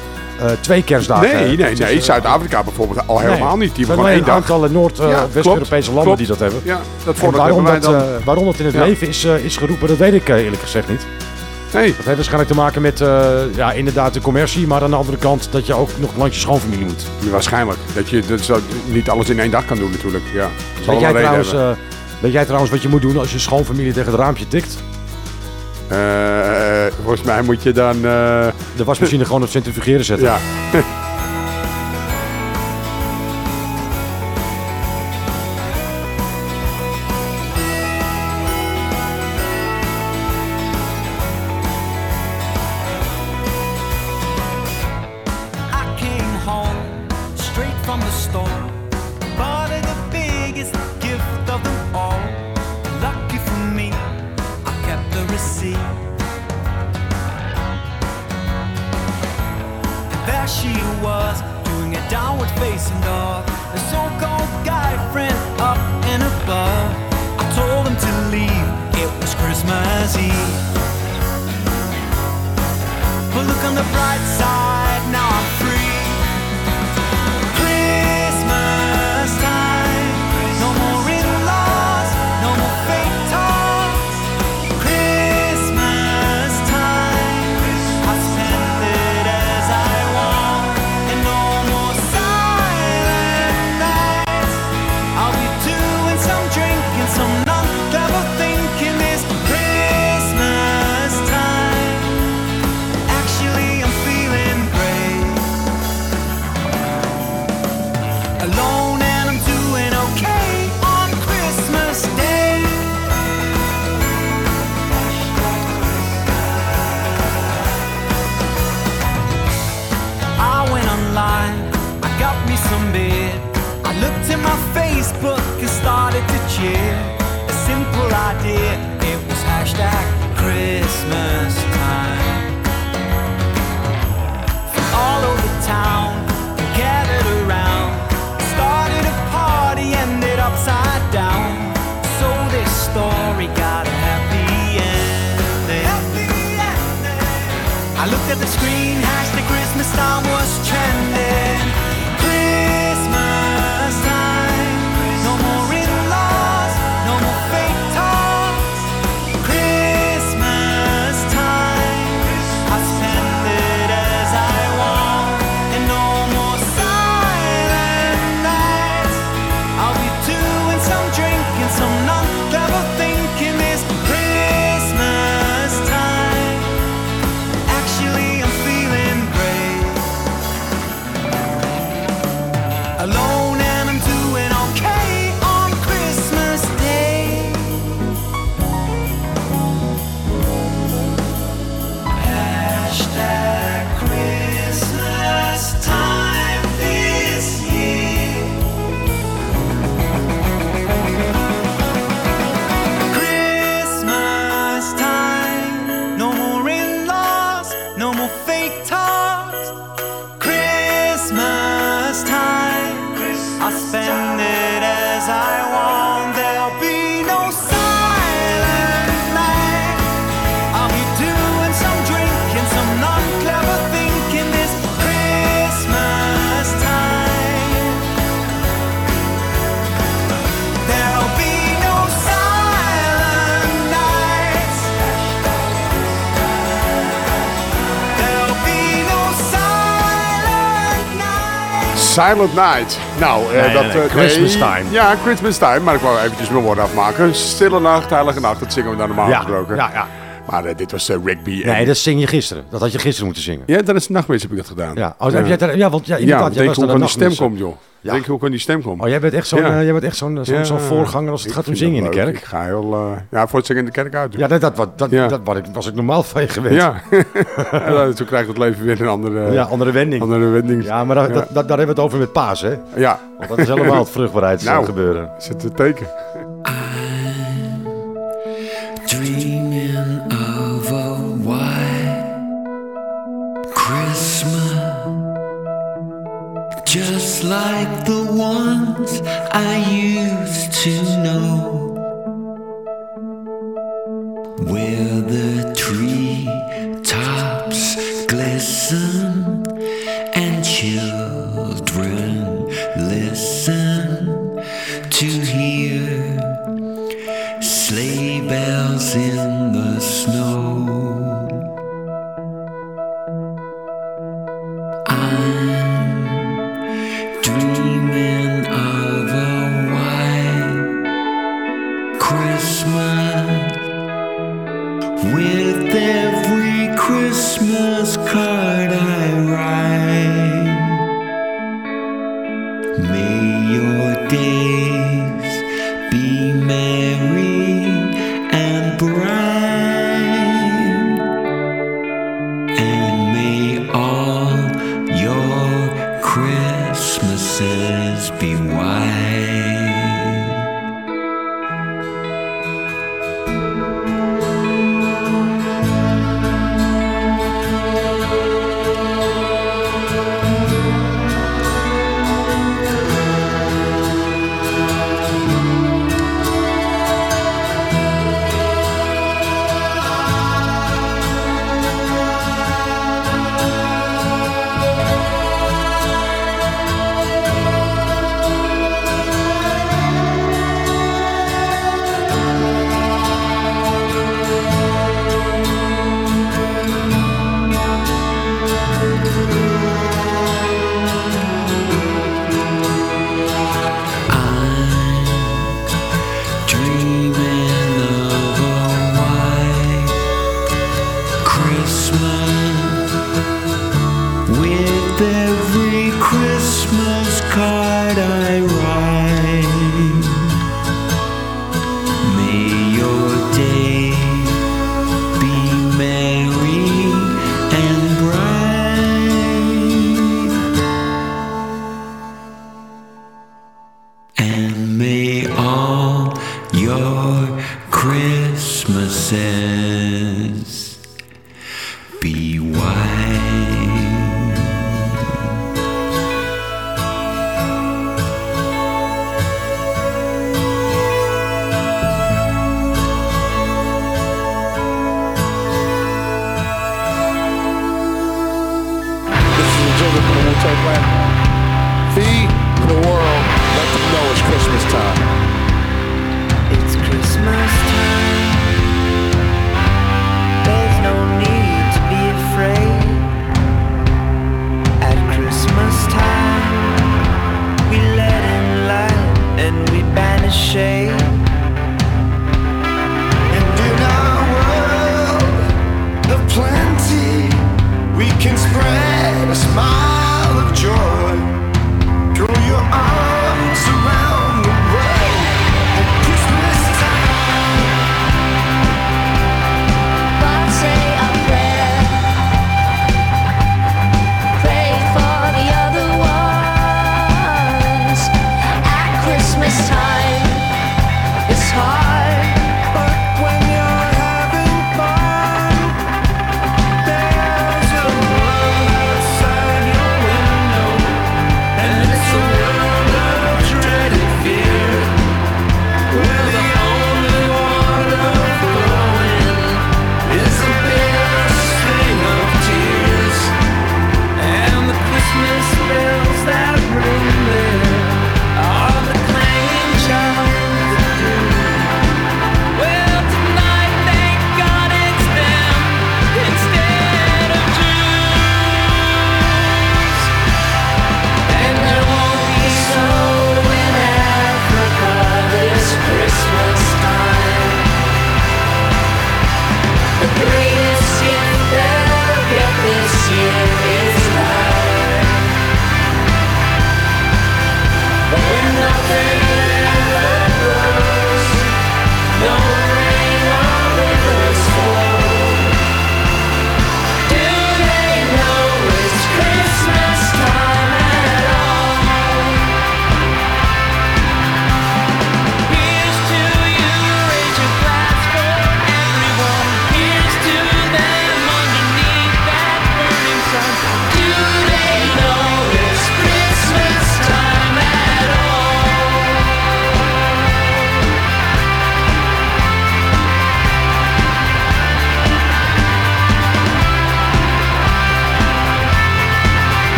twee kerstdagen Nee, nee, nee. eh, Zuid-Afrika bijvoorbeeld al helemaal niet. Die hebben gewoon één dag. een aantal Ja, Noord-West-Europese landen die dat hebben. Ja, dat En waarom, dat, wij dan. eh, waarom dat in het leven is, eh, is geroepen, dat weet ik eh, eerlijk gezegd niet. Nee. Dat heeft waarschijnlijk te maken met eh, ja, inderdaad de commercie, maar aan de andere kant dat je ook nog langs je schoonfamilie moet. Waarschijnlijk. Dat je dat zo, niet alles in één dag kan doen natuurlijk. Ja. Dat Weet jij, trouwens, eh, weet jij trouwens wat je moet doen als je schoonfamilie tegen het raampje tikt? Eh, volgens mij moet je dan... eh, De wasmachine gewoon op centrifugeren zetten. Ja. Silent Night. Nou, eh, Nee, dat... nee, eh, Christmas Time. Ja, Christmas Time. Maar ik wou eventjes mijn woorden afmaken. Stille nacht, heilige nacht. Dat zingen we dan normaal Ja, gesproken. ja, ja. Maar eh, dit was eh, rugby. Nee, dat zing je gisteren. Dat had je gisteren moeten zingen. Ja, tijdens de nachtmis heb ik dat gedaan. Ja, oh, heb jij daar- ja, want ja, inderdaad, jij denk hoe kan de die stem komt, joh. Ja. Denk hoe kan die stem komen. Oh, jij bent echt zo'n Ja. jij bent echt zo'n Ja. voorganger als het Ik gaat om zingen in de kerk. Ik ga heel... ja, voor het zingen in de kerk uit. Ja, dat, dat, wat- dat, dat, wat ik, was ik normaal van je gewend. Ja. En toen krijgt het leven weer een andere... Ja, andere wending. Andere wending. Ja, maar daar, Ja. dat, dat- daar hebben we het over met paas, hè? Ja. Want dat is helemaal het vruchtbaarheidsgebeuren. Nou, zit te teken. Dreaming like the ones I used to know, where the tree tops glisten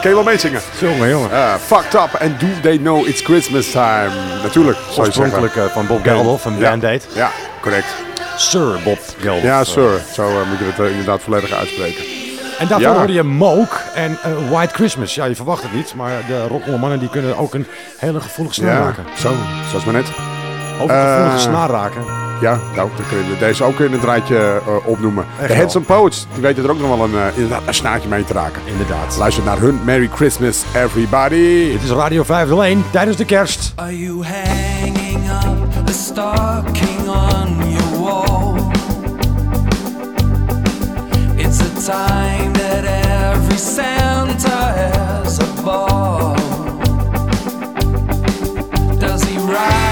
kan je wel meezingen. Jongen, jongen. Eh, fucked up and do they know it's Christmas time? Natuurlijk, zou Oorspronkelijk eh, van Bob Geldof van. Band-Aid. Ja, correct. Sir Bob Geldof. Ja, sir. Zo eh, moet je het eh, inderdaad volledig uitspreken. En daarvoor Ja. hoorde je Moke en White Christmas. Ja, je verwacht het niet, maar de rock'n'roll mannen die kunnen ook een hele gevoelige snaar Ja, raken. zo. Zoals maar net. Ook een gevoelige snaar raken. Ja, nou, dan kun je deze ook in het rijtje eh, opnoemen. Echt de. Handsome Poets, die weten er ook nog wel een, eh, inderdaad een snaartje mee te raken. Inderdaad. Luister naar hun Merry Christmas, everybody. Dit is Radio 501 tijdens de kerst. Are you hanging up a stocking on your wall? It's a time that every Santa has a ball. Does he ride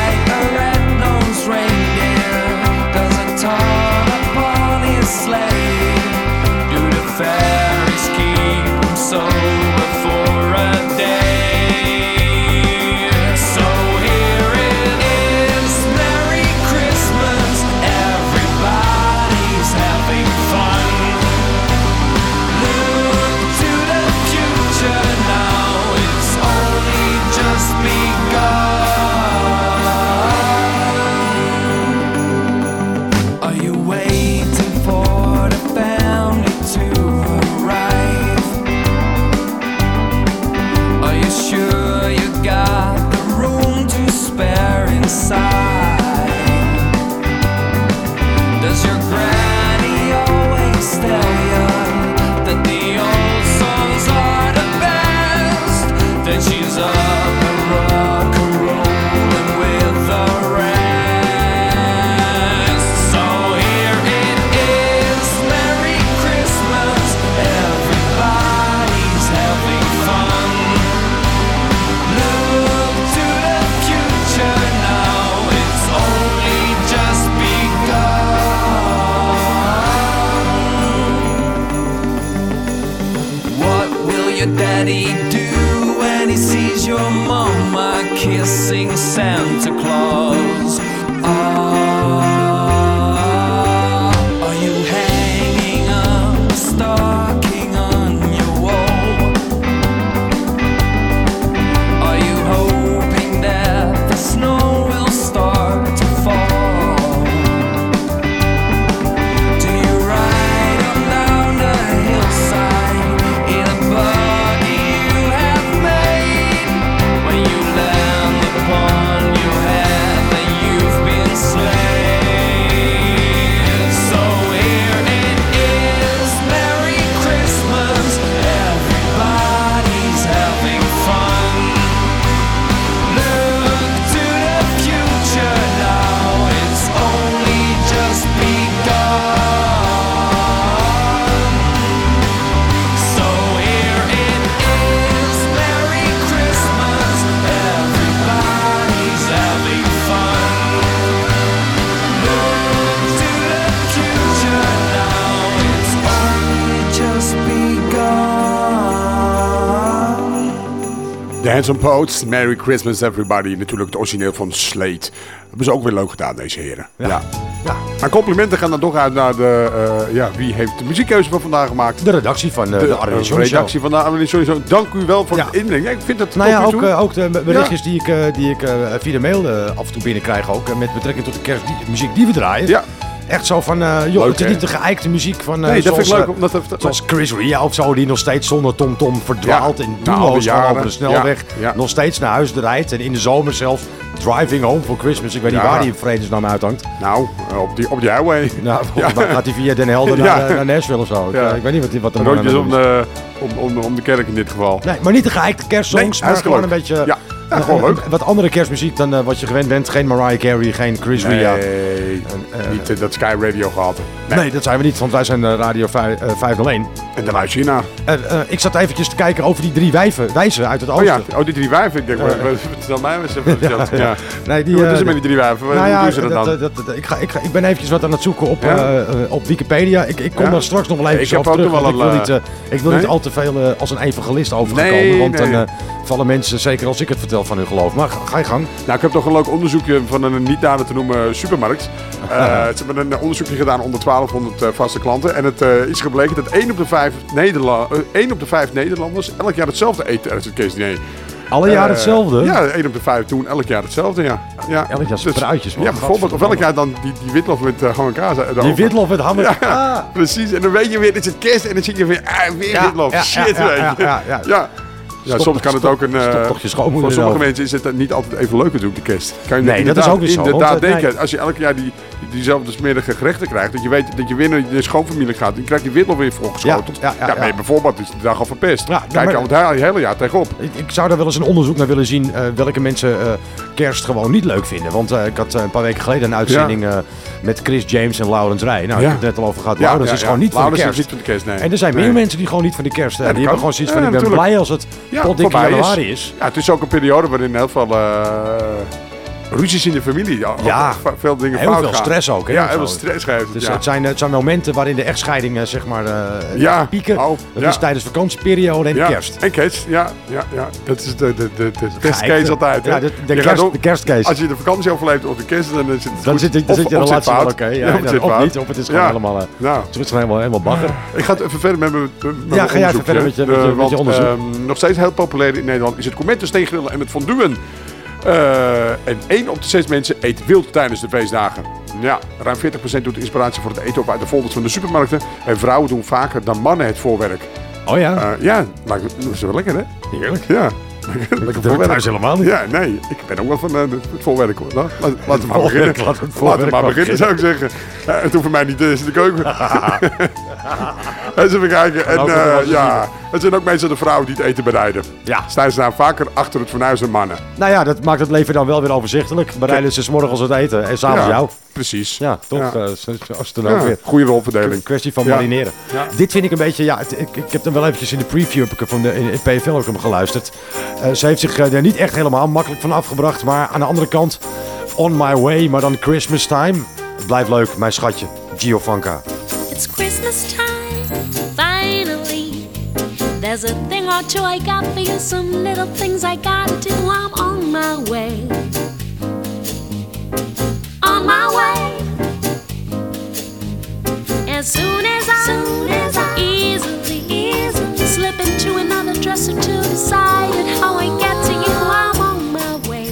Handsome Poets, Merry Christmas everybody. Natuurlijk het origineel van Slate. Hebben ze ook weer leuk gedaan, deze heren. Ja. Ja. Maar complimenten gaan dan toch uit naar de... eh, ja, wie heeft de muziekkeuze van vandaag gemaakt? De redactie van eh, de, Armin eh, Johnny Show. redactie van de Armin Show. Dank u wel voor Ja. het inbrengen. Ik vind het Nou ja, ook, toe- eh, ook de berichtjes die ik, die ik via de mail af en toe binnenkrijg ook. met betrekking tot de kerstmuziek die we draaien. Ja. Echt zo van, eh, joh, Leuk, het is hè? niet de geëikte muziek van... eh, Nee, dat vind ik zoals, leuk. eh, Omdat het- zoals Chris Ria of zo, die nog steeds zonder tom-tom verdwaalt. Ja, en doelloos over de snelweg. Nog steeds naar huis rijdt. En in de zomer zelfs driving home for Christmas. Ik weet niet waar die in vredesnaam uithangt. Nou, op die, op die highway. Nou, mij gaat hij via Den Helder naar, naar Nashville of zo. Ik, weet niet wat, wat de Rondjes aan om is. de, om, om, om de kerk in dit geval. Nee, maar niet de geëikte kerstsongs, Nee, maar gewoon een beetje... leuk. Ja. Ja, eh, gewoon eh, leuk. Wat andere kerstmuziek dan eh, wat je gewend bent. Geen Mariah Carey, geen Chris Ria. Nee, niet eh, dat Sky Radio gehad. Nee. dat zijn we niet, want wij zijn eh, Radio vijf- eh, 501. En daar luister je naar. En, eh, ik zat eventjes te kijken over die drie wijven, wijzen uit het Oh oosten. ja, oh, die drie wijven. Ik denk, wat- vertel mij eens. Ja, ja. Nee, die, Wat is eh, er met die drie wijven? Hoe Nou ja, doen ze dat dat, dan? eh, dat- dat- ik, ga, ik, ga, ik ben eventjes wat aan het zoeken op, eh, eh, op Wikipedia. Ik, ik kom daar straks nog wel even Ik heb op ook terug. wel ik wil, niet, eh, ik wil Nee? niet al te veel eh, als een evangelist overgekomen. Nee, want nee. dan eh, vallen mensen, zeker als ik het vertel, van hun geloof. Maar ga, je gang. Nou, ik heb toch een leuk onderzoekje van een niet nader te noemen supermarkt. Eh, ze hebben een onderzoekje gedaan onder 1200 eh, vaste klanten. En het eh, is gebleken dat 1 op, de 5 Nederla eh, 1 op de 5 Nederlanders elk jaar hetzelfde eten tijdens het kerstdiner. Alle jaar Eh, hetzelfde? Ja, 1 op de 5 doen elk jaar hetzelfde, ja. ja. Elk jaar spruitjes, man. Ja, bijvoorbeeld. Of elk jaar dan die, die witlof met uh, ham en kaas. erover. Die witlof met ham en Ja, kaas. precies. En dan weet je weer, dit is het kerst. En dan zit je weer, ah, weer Ja, witlof. ja, Shit, weet ja, je. ja, ja. Ja. Soms kan het ook een... stop toch je schoonmoeder Voor sommige de mensen is het niet altijd even leuk natuurlijk, de kerst. Kan je Nee, dat is ook weer zo, Inderdaad eh, denken, nee. als je elk jaar die, diezelfde smerige gerechten krijgt, dat je weet dat je weer naar je schoonfamilie gaat, dan krijg je witlof weer voorgeschoteld. Ja, ja, ja, ja. bijvoorbeeld is de dag al verpest. Ja, Kijk al het hele, jaar tegenop. Ik, ik zou daar wel eens een onderzoek naar willen zien eh, welke mensen eh, kerst gewoon niet leuk vinden. Want ik had een paar weken geleden een uitzending met Chris James en Laurens Rij. Nou, Ja. ik heb het net al over gehad. Ja, Laurens ja, is gewoon niet van de is kerst. niet van de kerst, nee. En er zijn meer mensen die gewoon niet van de kerst. Ja, die hebben gewoon zoiets van, ik ben blij als het Ja, tot dik januari is. Ja, het is ook een periode waarin heel veel ruzies in de familie. Ja, Ja. veel dingen Heel fout veel gaan. stress ook. Hè, Ja, heel veel stress geeft. Dus ja. het, zijn, het zijn momenten waarin de echtscheidingen zeg maar, Ja. pieken. Oh, dat ja. is tijdens vakantieperiode en ja. kerst. En kerst, ja, ja, ja. Dat is de, de, de, de testcase altijd. hè. Ja, de- de kerst- ook- de kerstcase. Als je de vakantie overleeft of de kerst, dan zit het Dan zit, je- dan zit je relatie wel oké. ja, of niet, of het is gewoon helemaal, Nou. het is helemaal, helemaal bagger. Ik ga het even verder met mijn, met Ja, ga jij verder met je- met Eh, met onderzoek. ehm, nog steeds heel populair in Nederland is het gourmetten, steengrillen en het fonduen. Eh, en 1 op de 6 mensen eet wild tijdens de feestdagen. Ja, ruim 40% doet de inspiratie voor het eten op uit de folders van de supermarkten. En vrouwen doen vaker dan mannen het voorwerk. Oh ja? Eh, ja, dat is wel lekker hè? Heerlijk. Ja. Lekker ik thuis helemaal niet. Ja, nee. Ik ben ook wel van eh, het voorwerk hoor. Nou, laat, laten we maar voorwerk, beginnen. laat het voorwerk maar beginnen zou ik zeggen. Het hoeft voor mij niet eens in de keuken. Eens even kijken. En eh, ja, het zijn ook meestal de vrouwen die het eten bereiden. Ja. Staan ze nou vaker achter het fornuis dan mannen. Nou ja, dat maakt het leven dan wel weer overzichtelijk. Bereiden ze 's morgens het eten en s'avonds Ja, jou. Precies. Ja, toch? Ja. Eh, zo- zo- als het dan ook Ja, weer. goede rolverdeling. Kwestie van Ja. marineren. Ja. Dit vind ik een beetje, ja, het- ik, ik heb hem wel eventjes in de preview heb ik van de, in, in PFL ook hem geluisterd. Eh, ze heeft zich eh, er niet echt helemaal makkelijk van afgebracht, maar aan de andere kant, On My Way, maar dan Christmas Time. Het blijft leuk, mijn schatje, Giovanka. It's Christmas time, finally. There's a thing or two I got for you, some little things I gotta do. I'm on my way. My way. As soon as I, soon as I easily, easily slip into another dress or two, decided how I get to you, I'm on my way.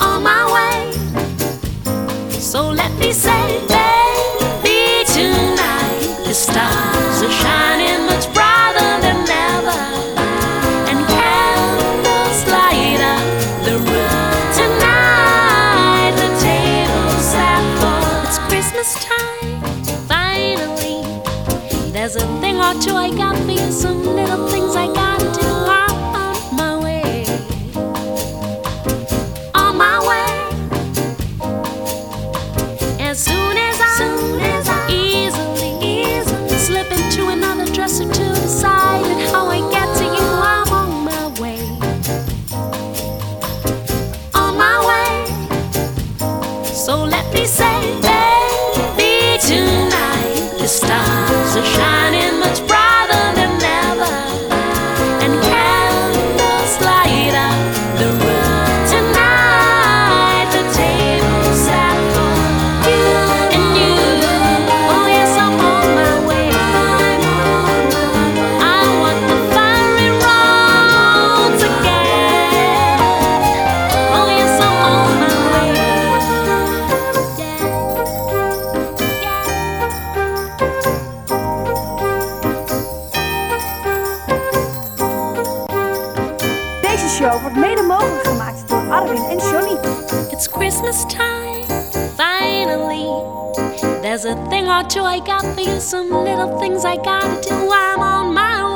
On my way. So let me say, baby, tonight the stars a thing or two I got for you, some I got for you, some little things I gotta do. I'm on my way.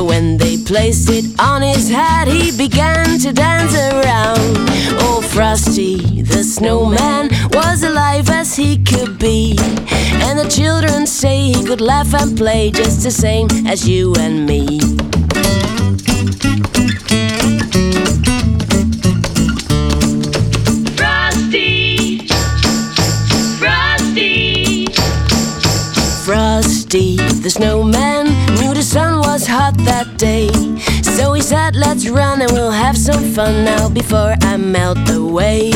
For when they placed it on his head, he began to dance around. Oh, Frosty the snowman was alive as he could be. And the children say he could laugh and play just the same as you and me. Frosty, Frosty, Frosty the snowman that day. So he said, Let's run and we'll have some fun now before I melt away.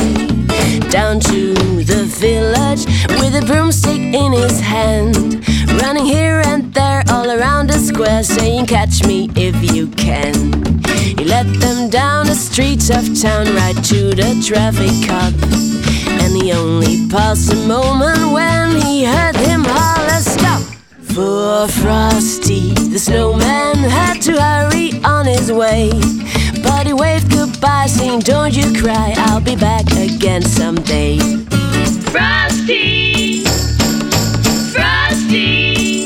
Down to the village with a broomstick in his hand. Running here and there all around the square, saying, Catch me if you can. He led them down the streets of town right to the traffic cop. And he only paused a moment when he heard him holler, Stop! For Frosty the snowman had to hurry on his way. But he waved goodbye, saying, Don't you cry, I'll be back again someday. Frosty, Frosty.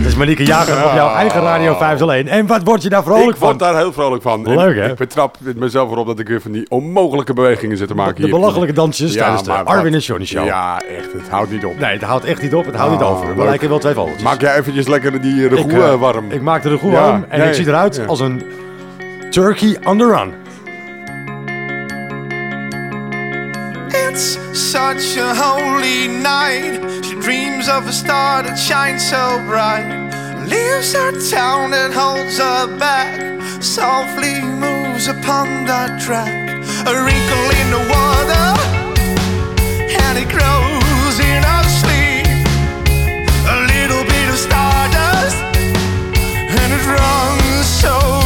Dit is Marieke Jager op jouw eigen Radio 501. En wat word je daar vrolijk ik van? word daar heel vrolijk van. Leuk, hè? Ik betrap mezelf erop dat ik weer van die onmogelijke bewegingen zit te maken De hier. belachelijke dansjes tijdens de Arwin en Johnny Show. Ja, echt. Het houdt niet op. Nee, het houdt echt niet op. Het houdt niet Oh, over. We lijken wel twee vogeltjes. Maak jij eventjes lekker die Ik, regoe eh, eh, warm. Ik maak de regoe warm en nee, ik zie eruit als een turkey on the run. It's such a holy night. She dreams of a star that shines so bright. Leaves her town and holds her back. Softly moves upon the track. A wrinkle in the water, and it grows in her sleep. A little bit of stardust, and it runs so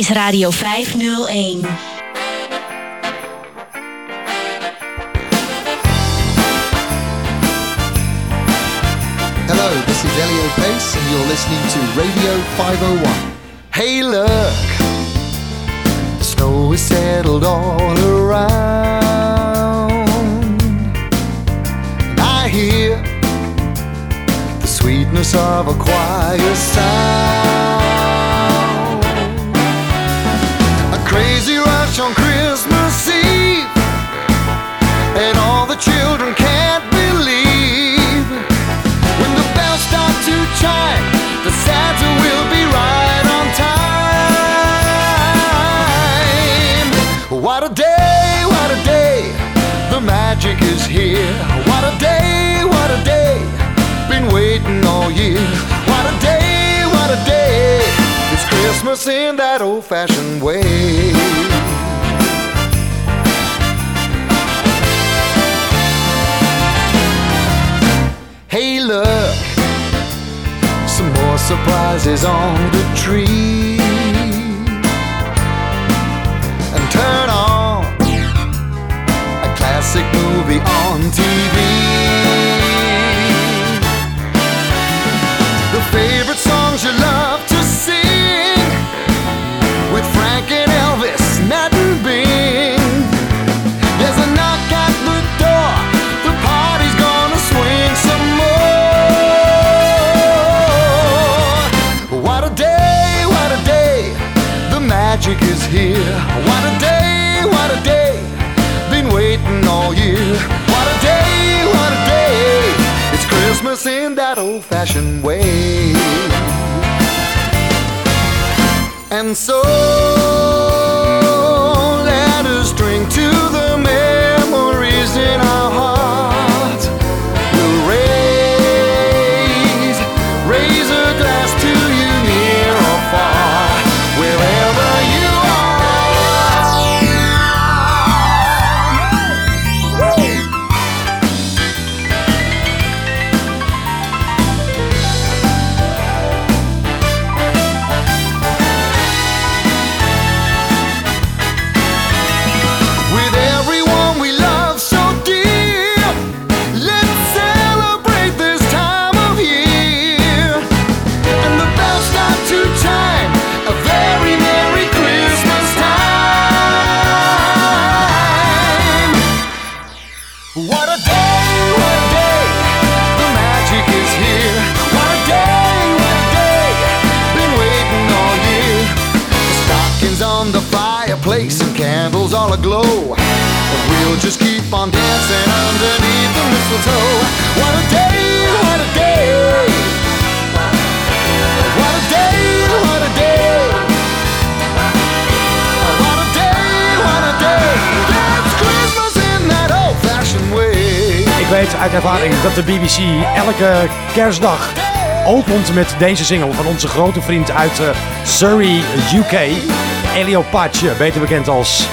is Radio 501. Hello, this is Elio Pace, and you're listening to Radio 501. Hey, look, the snow is settled all that old fashioned way. Hey, look, some more surprises on the tree. Elke kerstdag opent met deze single van onze grote vriend uit eh, Surrey, UK. Elio Pace, beter bekend als...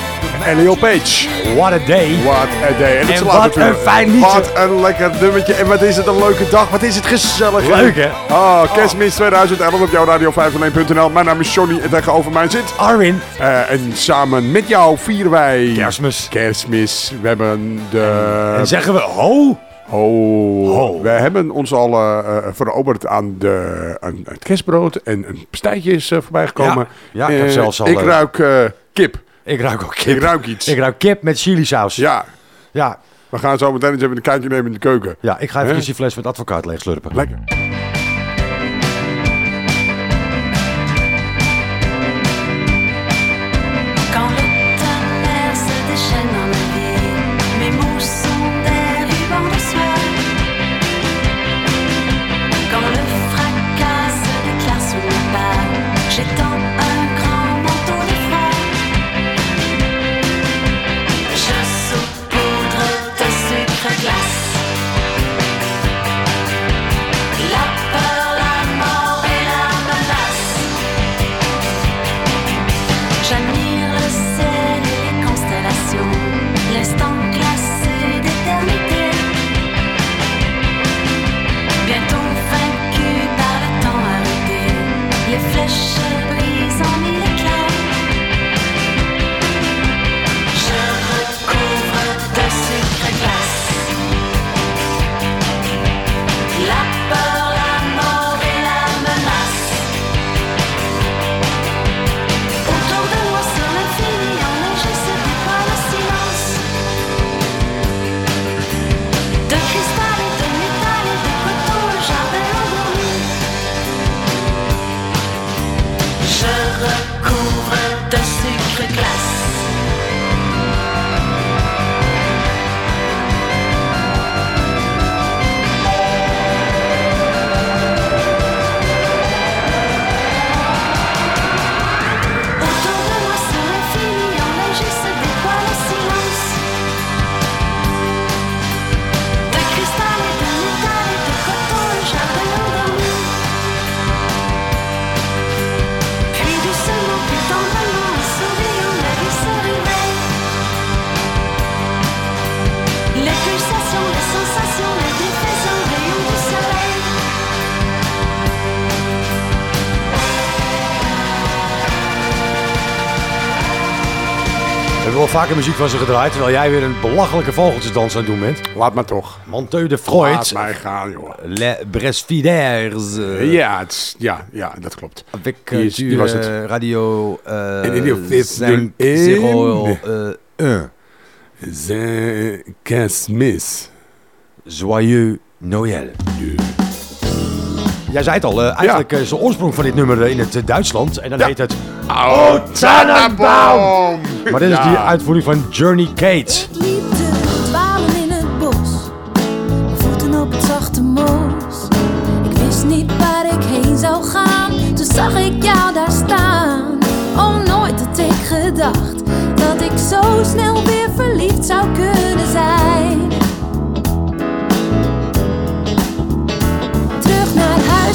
Elio Page. What a day. What a day. En wat een fijn liedje. Wat een lekker nummertje. En wat is het een leuke dag. Wat is het gezellig. Leuk, hè? Oh, kerstmis 2011 op jouw radio 501.nl. Mijn naam is Johnny en tegenover mij zit... Arwin. Eh, en samen met jou vieren wij... Kerstmis. Kerstmis. We hebben de... En zeggen we ho? Ho. We hebben ons al eh, eh, veroverd aan, de, aan het kerstbrood. En een pastijtje is eh, voorbij gekomen. Ja, ja, ik heb zelfs al, Ik ruik kip. Ik ruik ook kip. Ik ruik iets. Ik ruik kip met chilisaus. Ja. Ja. We gaan zo meteen eens even een kijkje nemen in de keuken. Ja, ik ga even Hè? die fles met advocaat leeg slurpen. Lekker. Hebben wel vaker muziek van ze gedraaid, terwijl jij weer een belachelijke vogeltjesdans aan het doen bent. Laat maar toch. Monteux de Freud. Laat mij gaan, joh. Les Breastfeeders. Ja, het is- ja, ja, dat klopt. Avec Die is- die was het. uh, Radio uh, En fifth 501. The Kerstmis. Joyeux Noël. Jij zei het al, eh, eigenlijk is de oorsprong van dit nummer eh, in het eh, Duitsland. En dan heet het Oh, Tannenbaum! Maar dit is die uitvoering van Journey Kate. dwalen in het bos, mijn voeten op het zachte moos. Ik wist niet waar ik heen zou gaan, toen zag ik jou daar staan. Oh, nooit had ik gedacht dat ik zo snel weer verliefd zou kunnen zijn.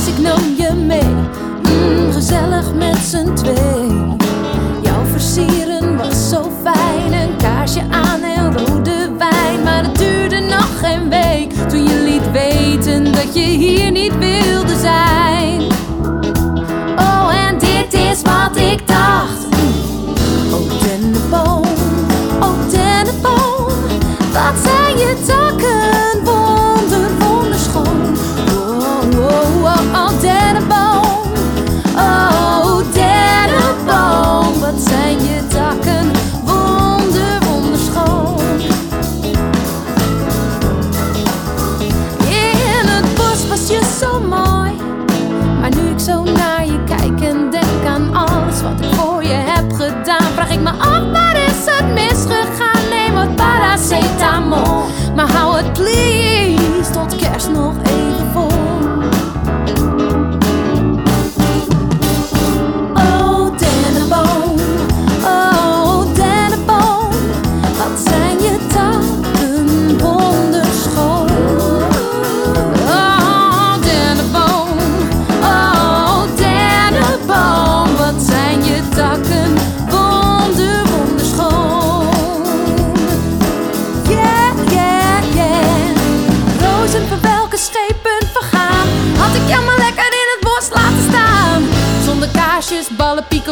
Ik nam je mee, Mm, gezellig met z'n twee. Jouw versieren was zo fijn, een kaarsje aan en rode wijn. Maar het duurde nog geen week toen je liet weten dat je hier niet wilde zijn. Oh, en dit is wat ik dacht. Oh, dennenboom, oh, dennenboom. Wat zijn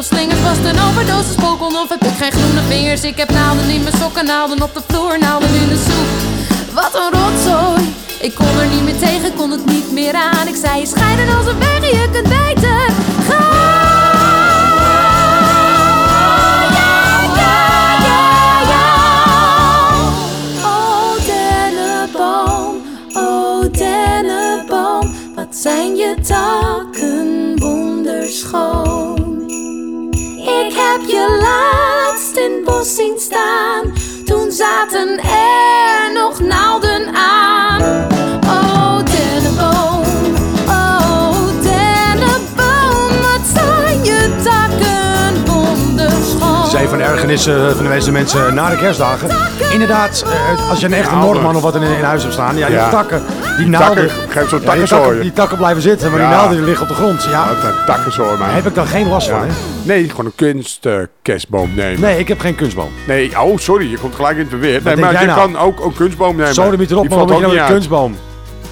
piekels, slingers Was een overdosis spoken of heb ik geen groene vingers. Ik heb naalden in mijn sokken, naalden op de vloer, naalden in de soep. Wat een rotzooi. Ik kon er niet meer tegen, kon het niet meer aan. Ik zei je scheiden als een weg, je kunt beter gaan je laatst in bos zien staan. Toen zaten er nog naalden aan wonderschoon Zee van eh, de meeste mensen na de kerstdagen. Inderdaad, eh, als je een echte. Noordman of wat in, in huis hebt staan, ja, die Ja. takken, die, Die naalden, takken, geef zo'n ja, takken, die takken blijven zitten, maar Ja. die naalden die liggen op de grond. Ja, een takkenzooi, man. daar heb ik dan geen last van, hè? Nee, gewoon een kunstkerstboom nemen. Nee, ik heb geen kunstboom. Nee, oh sorry, je komt gelijk in het weer. Nee, maar je nou? kan ook een kunstboom nemen. Zo erop, valt wat moet je nou een kunstboom?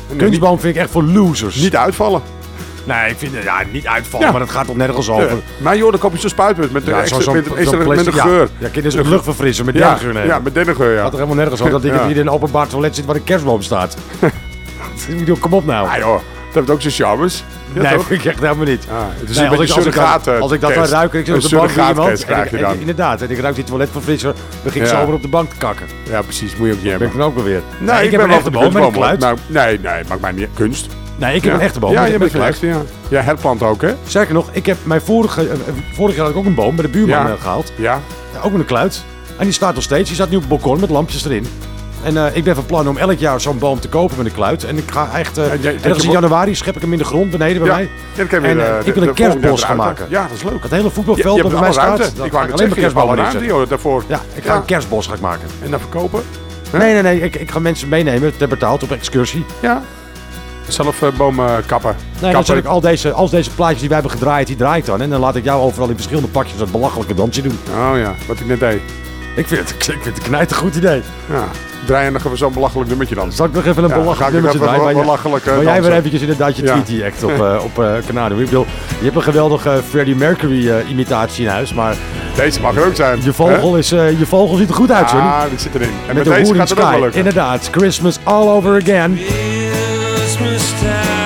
Nee, Kunstboom vind ik echt voor losers. Niet uitvallen. Nee, ik vind het ja, niet uitvallen, Ja. maar dat gaat toch nergens over. Maar joh, dan koop je zo'n spuitbus met, een Ja, extra, zo'n- met, een een geur. Ja, kinderen zo'n luchtverfrisser met ja, nemen. Ja, met dennengeur, ja. Gaat er helemaal nergens over dat ik hier in een openbaar toilet zit waar een kerstboom staat. kom op nou. Ja joh, dat heeft ook zijn charmes. Ja, nee, toch? vind ik echt helemaal niet. Ja, het is Nee, een als beetje ik- als ik dat- Als ik dat dan ruik ik zit Een op de bank bij iemand. krijg je dan. Inderdaad, en ik ruik die toiletverfrisser. begin ik Ja. zomaar op de bank te kakken. Ja, precies. Moet je ook niet Ben hebben. ik dan ook wel weer. Nee, ik, ik, heb ben een wel de boom een kluit. Nou, nee, nee, maakt mij niet kunst. Nee, ik heb Ja. een echte boom. Ja, je bent gelijk. Ja. Ja, herplant ook, hè? Sterker nog, ik heb mijn vorige, eh, vorig jaar had ik ook een boom bij de buurman Ja. eh, gehaald. Ja. Ja, ook met een kluit. En die staat nog steeds. Die staat nu op het balkon met lampjes erin. En eh, ik ben van plan om elk jaar zo'n boom te kopen met een kluit. En ik ga echt... Ja, ergens in januari schep ik hem in de grond beneden bij Ja. mij. Ja, dan en ik wil een kerstbos gaan maken. Ja, dat is leuk. Het hele voetbalveld je bij mij staat. Ik ga wou alleen maar zeggen, alle kerstbomen joh, daarvoor. Ja, ik ga een kerstbos ga ik maken. En dan verkopen? Nee, nee, nee. Ik, ik ga mensen meenemen ter betaald op excursie. Ja. Zelf eh, bomen kappen. Nee, dan ik al deze, al deze plaatjes die wij hebben gedraaid, die draai ik dan. En dan laat ik jou overal in verschillende pakjes dat belachelijke dansje doen. Oh ja, wat ik net deed. Ik vind het, ik vind het een knijt een goed idee. Ja. Draai je nog even zo'n belachelijk nummertje dan. Zal ik nog even een Ja, belachelijk nummertje draaien? wel- belachelijk, eh, jij weer eventjes inderdaad je Ja. tweetie act op, eh op doen. Ik bedoel, je hebt een geweldige Freddie Mercury imitatie in huis, maar Deze mag er ook zijn. Je vogel, is, je vogel ziet er goed uit, Johnny. Ah, die zit erin. En met, met de deze gaat het ook wel lukken. Inderdaad, Christmas all over again. Christmas time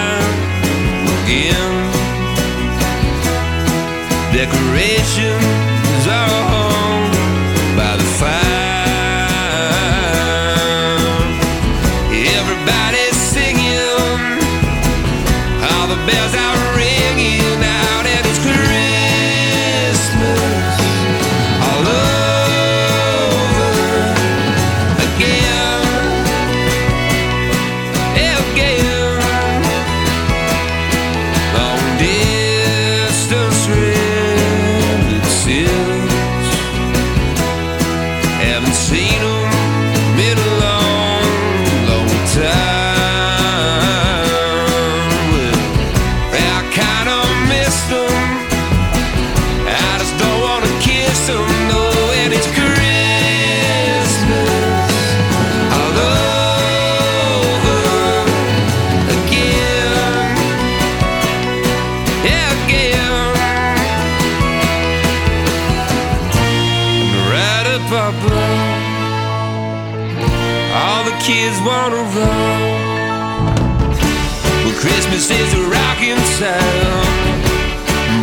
Christmas is a rocking sound.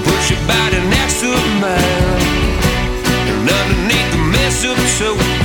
Put your body next to mine. And underneath the mistletoe,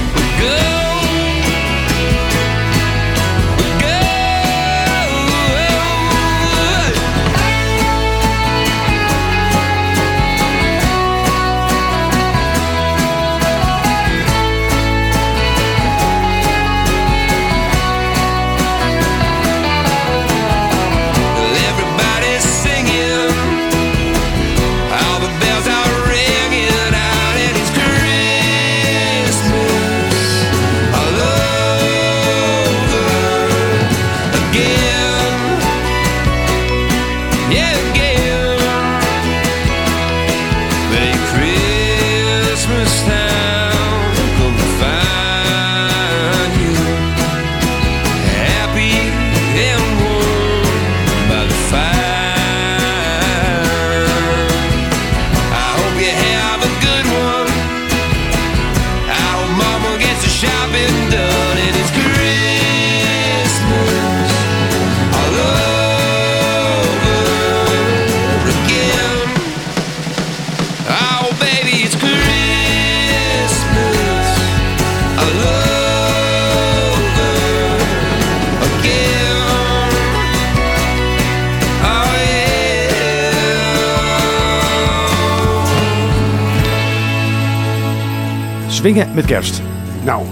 Met kerst. Nou,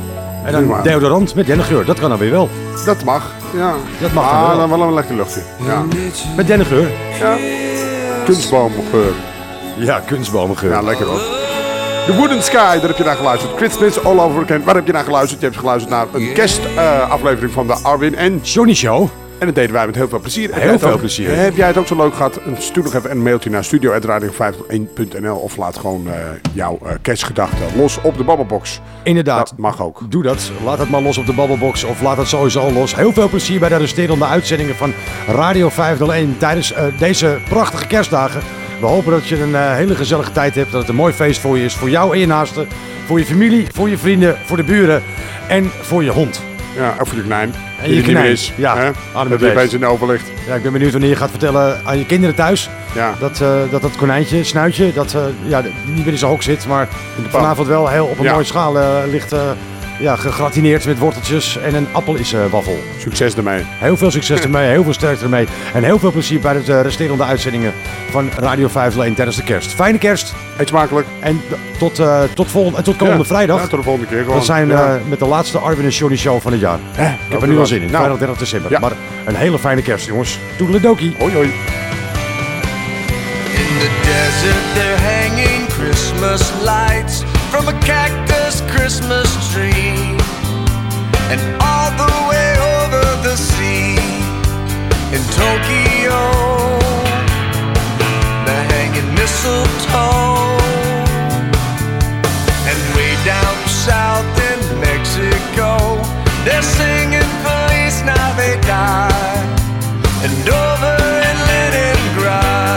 En doe dan maar. deodorant met dennengeur. Dat kan dan weer wel. Dat mag, ja. Dat mag dan ah, wel. dan wel een lekker luchtje. Ja. Met dennengeur. ja. Kunstboomgeur. Ja, kunstbomengeur. Ja, lekker hoor. The Wooden Sky, daar heb je naar geluisterd. Christmas all over again. Waar heb je naar geluisterd? Je hebt geluisterd naar een kerstaflevering van de Arwin en Johnny Show. En dat deden wij met heel veel plezier. Heel veel ook- plezier. Heb jij het ook zo leuk gehad? Stuur nog even een mailtje naar studio.radio501.nl of laat gewoon eh, jouw eh, kerstgedachten los op de babbelbox. Inderdaad. Dat mag ook. Doe dat. Laat het maar los op de babbelbox of laat het sowieso los. Heel veel plezier bij de resterende uitzendingen van Radio 501 tijdens eh, deze prachtige kerstdagen. We hopen dat je een hele gezellige tijd hebt. Dat het een mooi feest voor je is. Voor jou en je naasten. Voor je familie, voor je vrienden, voor de buren en voor je hond. Ja, of voor de knijn. En je knijn. is. Ja, hè? arme Dat ligt. Ja, ik ben benieuwd wanneer je gaat vertellen aan je kinderen thuis. Ja. Dat, eh, dat dat konijntje, snuitje, dat eh, ja, niet meer in zijn hok zit. Maar vanavond wel heel op een mooie schaal eh, ligt ja, gegratineerd met worteltjes en een appel is eh, waffel. Succes ermee. Heel veel succes ermee, heel veel sterkte ermee. En heel veel plezier bij de eh, resterende uitzendingen van Radio 501 tijdens de kerst. Fijne kerst. Eet smakelijk. En tot, eh, tot, volgende, en tot komende Ja. vrijdag. Ja, tot de volgende keer gewoon. We zijn Ja. eh, met de laatste Arwin en Johnny show van het jaar. Hè, ik heb er nu al zin in. Nou. Vrijdag 30 december. Ja. Maar een hele fijne kerst, jongens. Toedeledokie. Hoi, hoi. In the desert, they're hanging Christmas lights from a cactus This Christmas tree. And all the way over the sea in Tokyo, they're hanging mistletoe. And way down south in Mexico, they're singing Feliz Navidad. And over in Leningrad.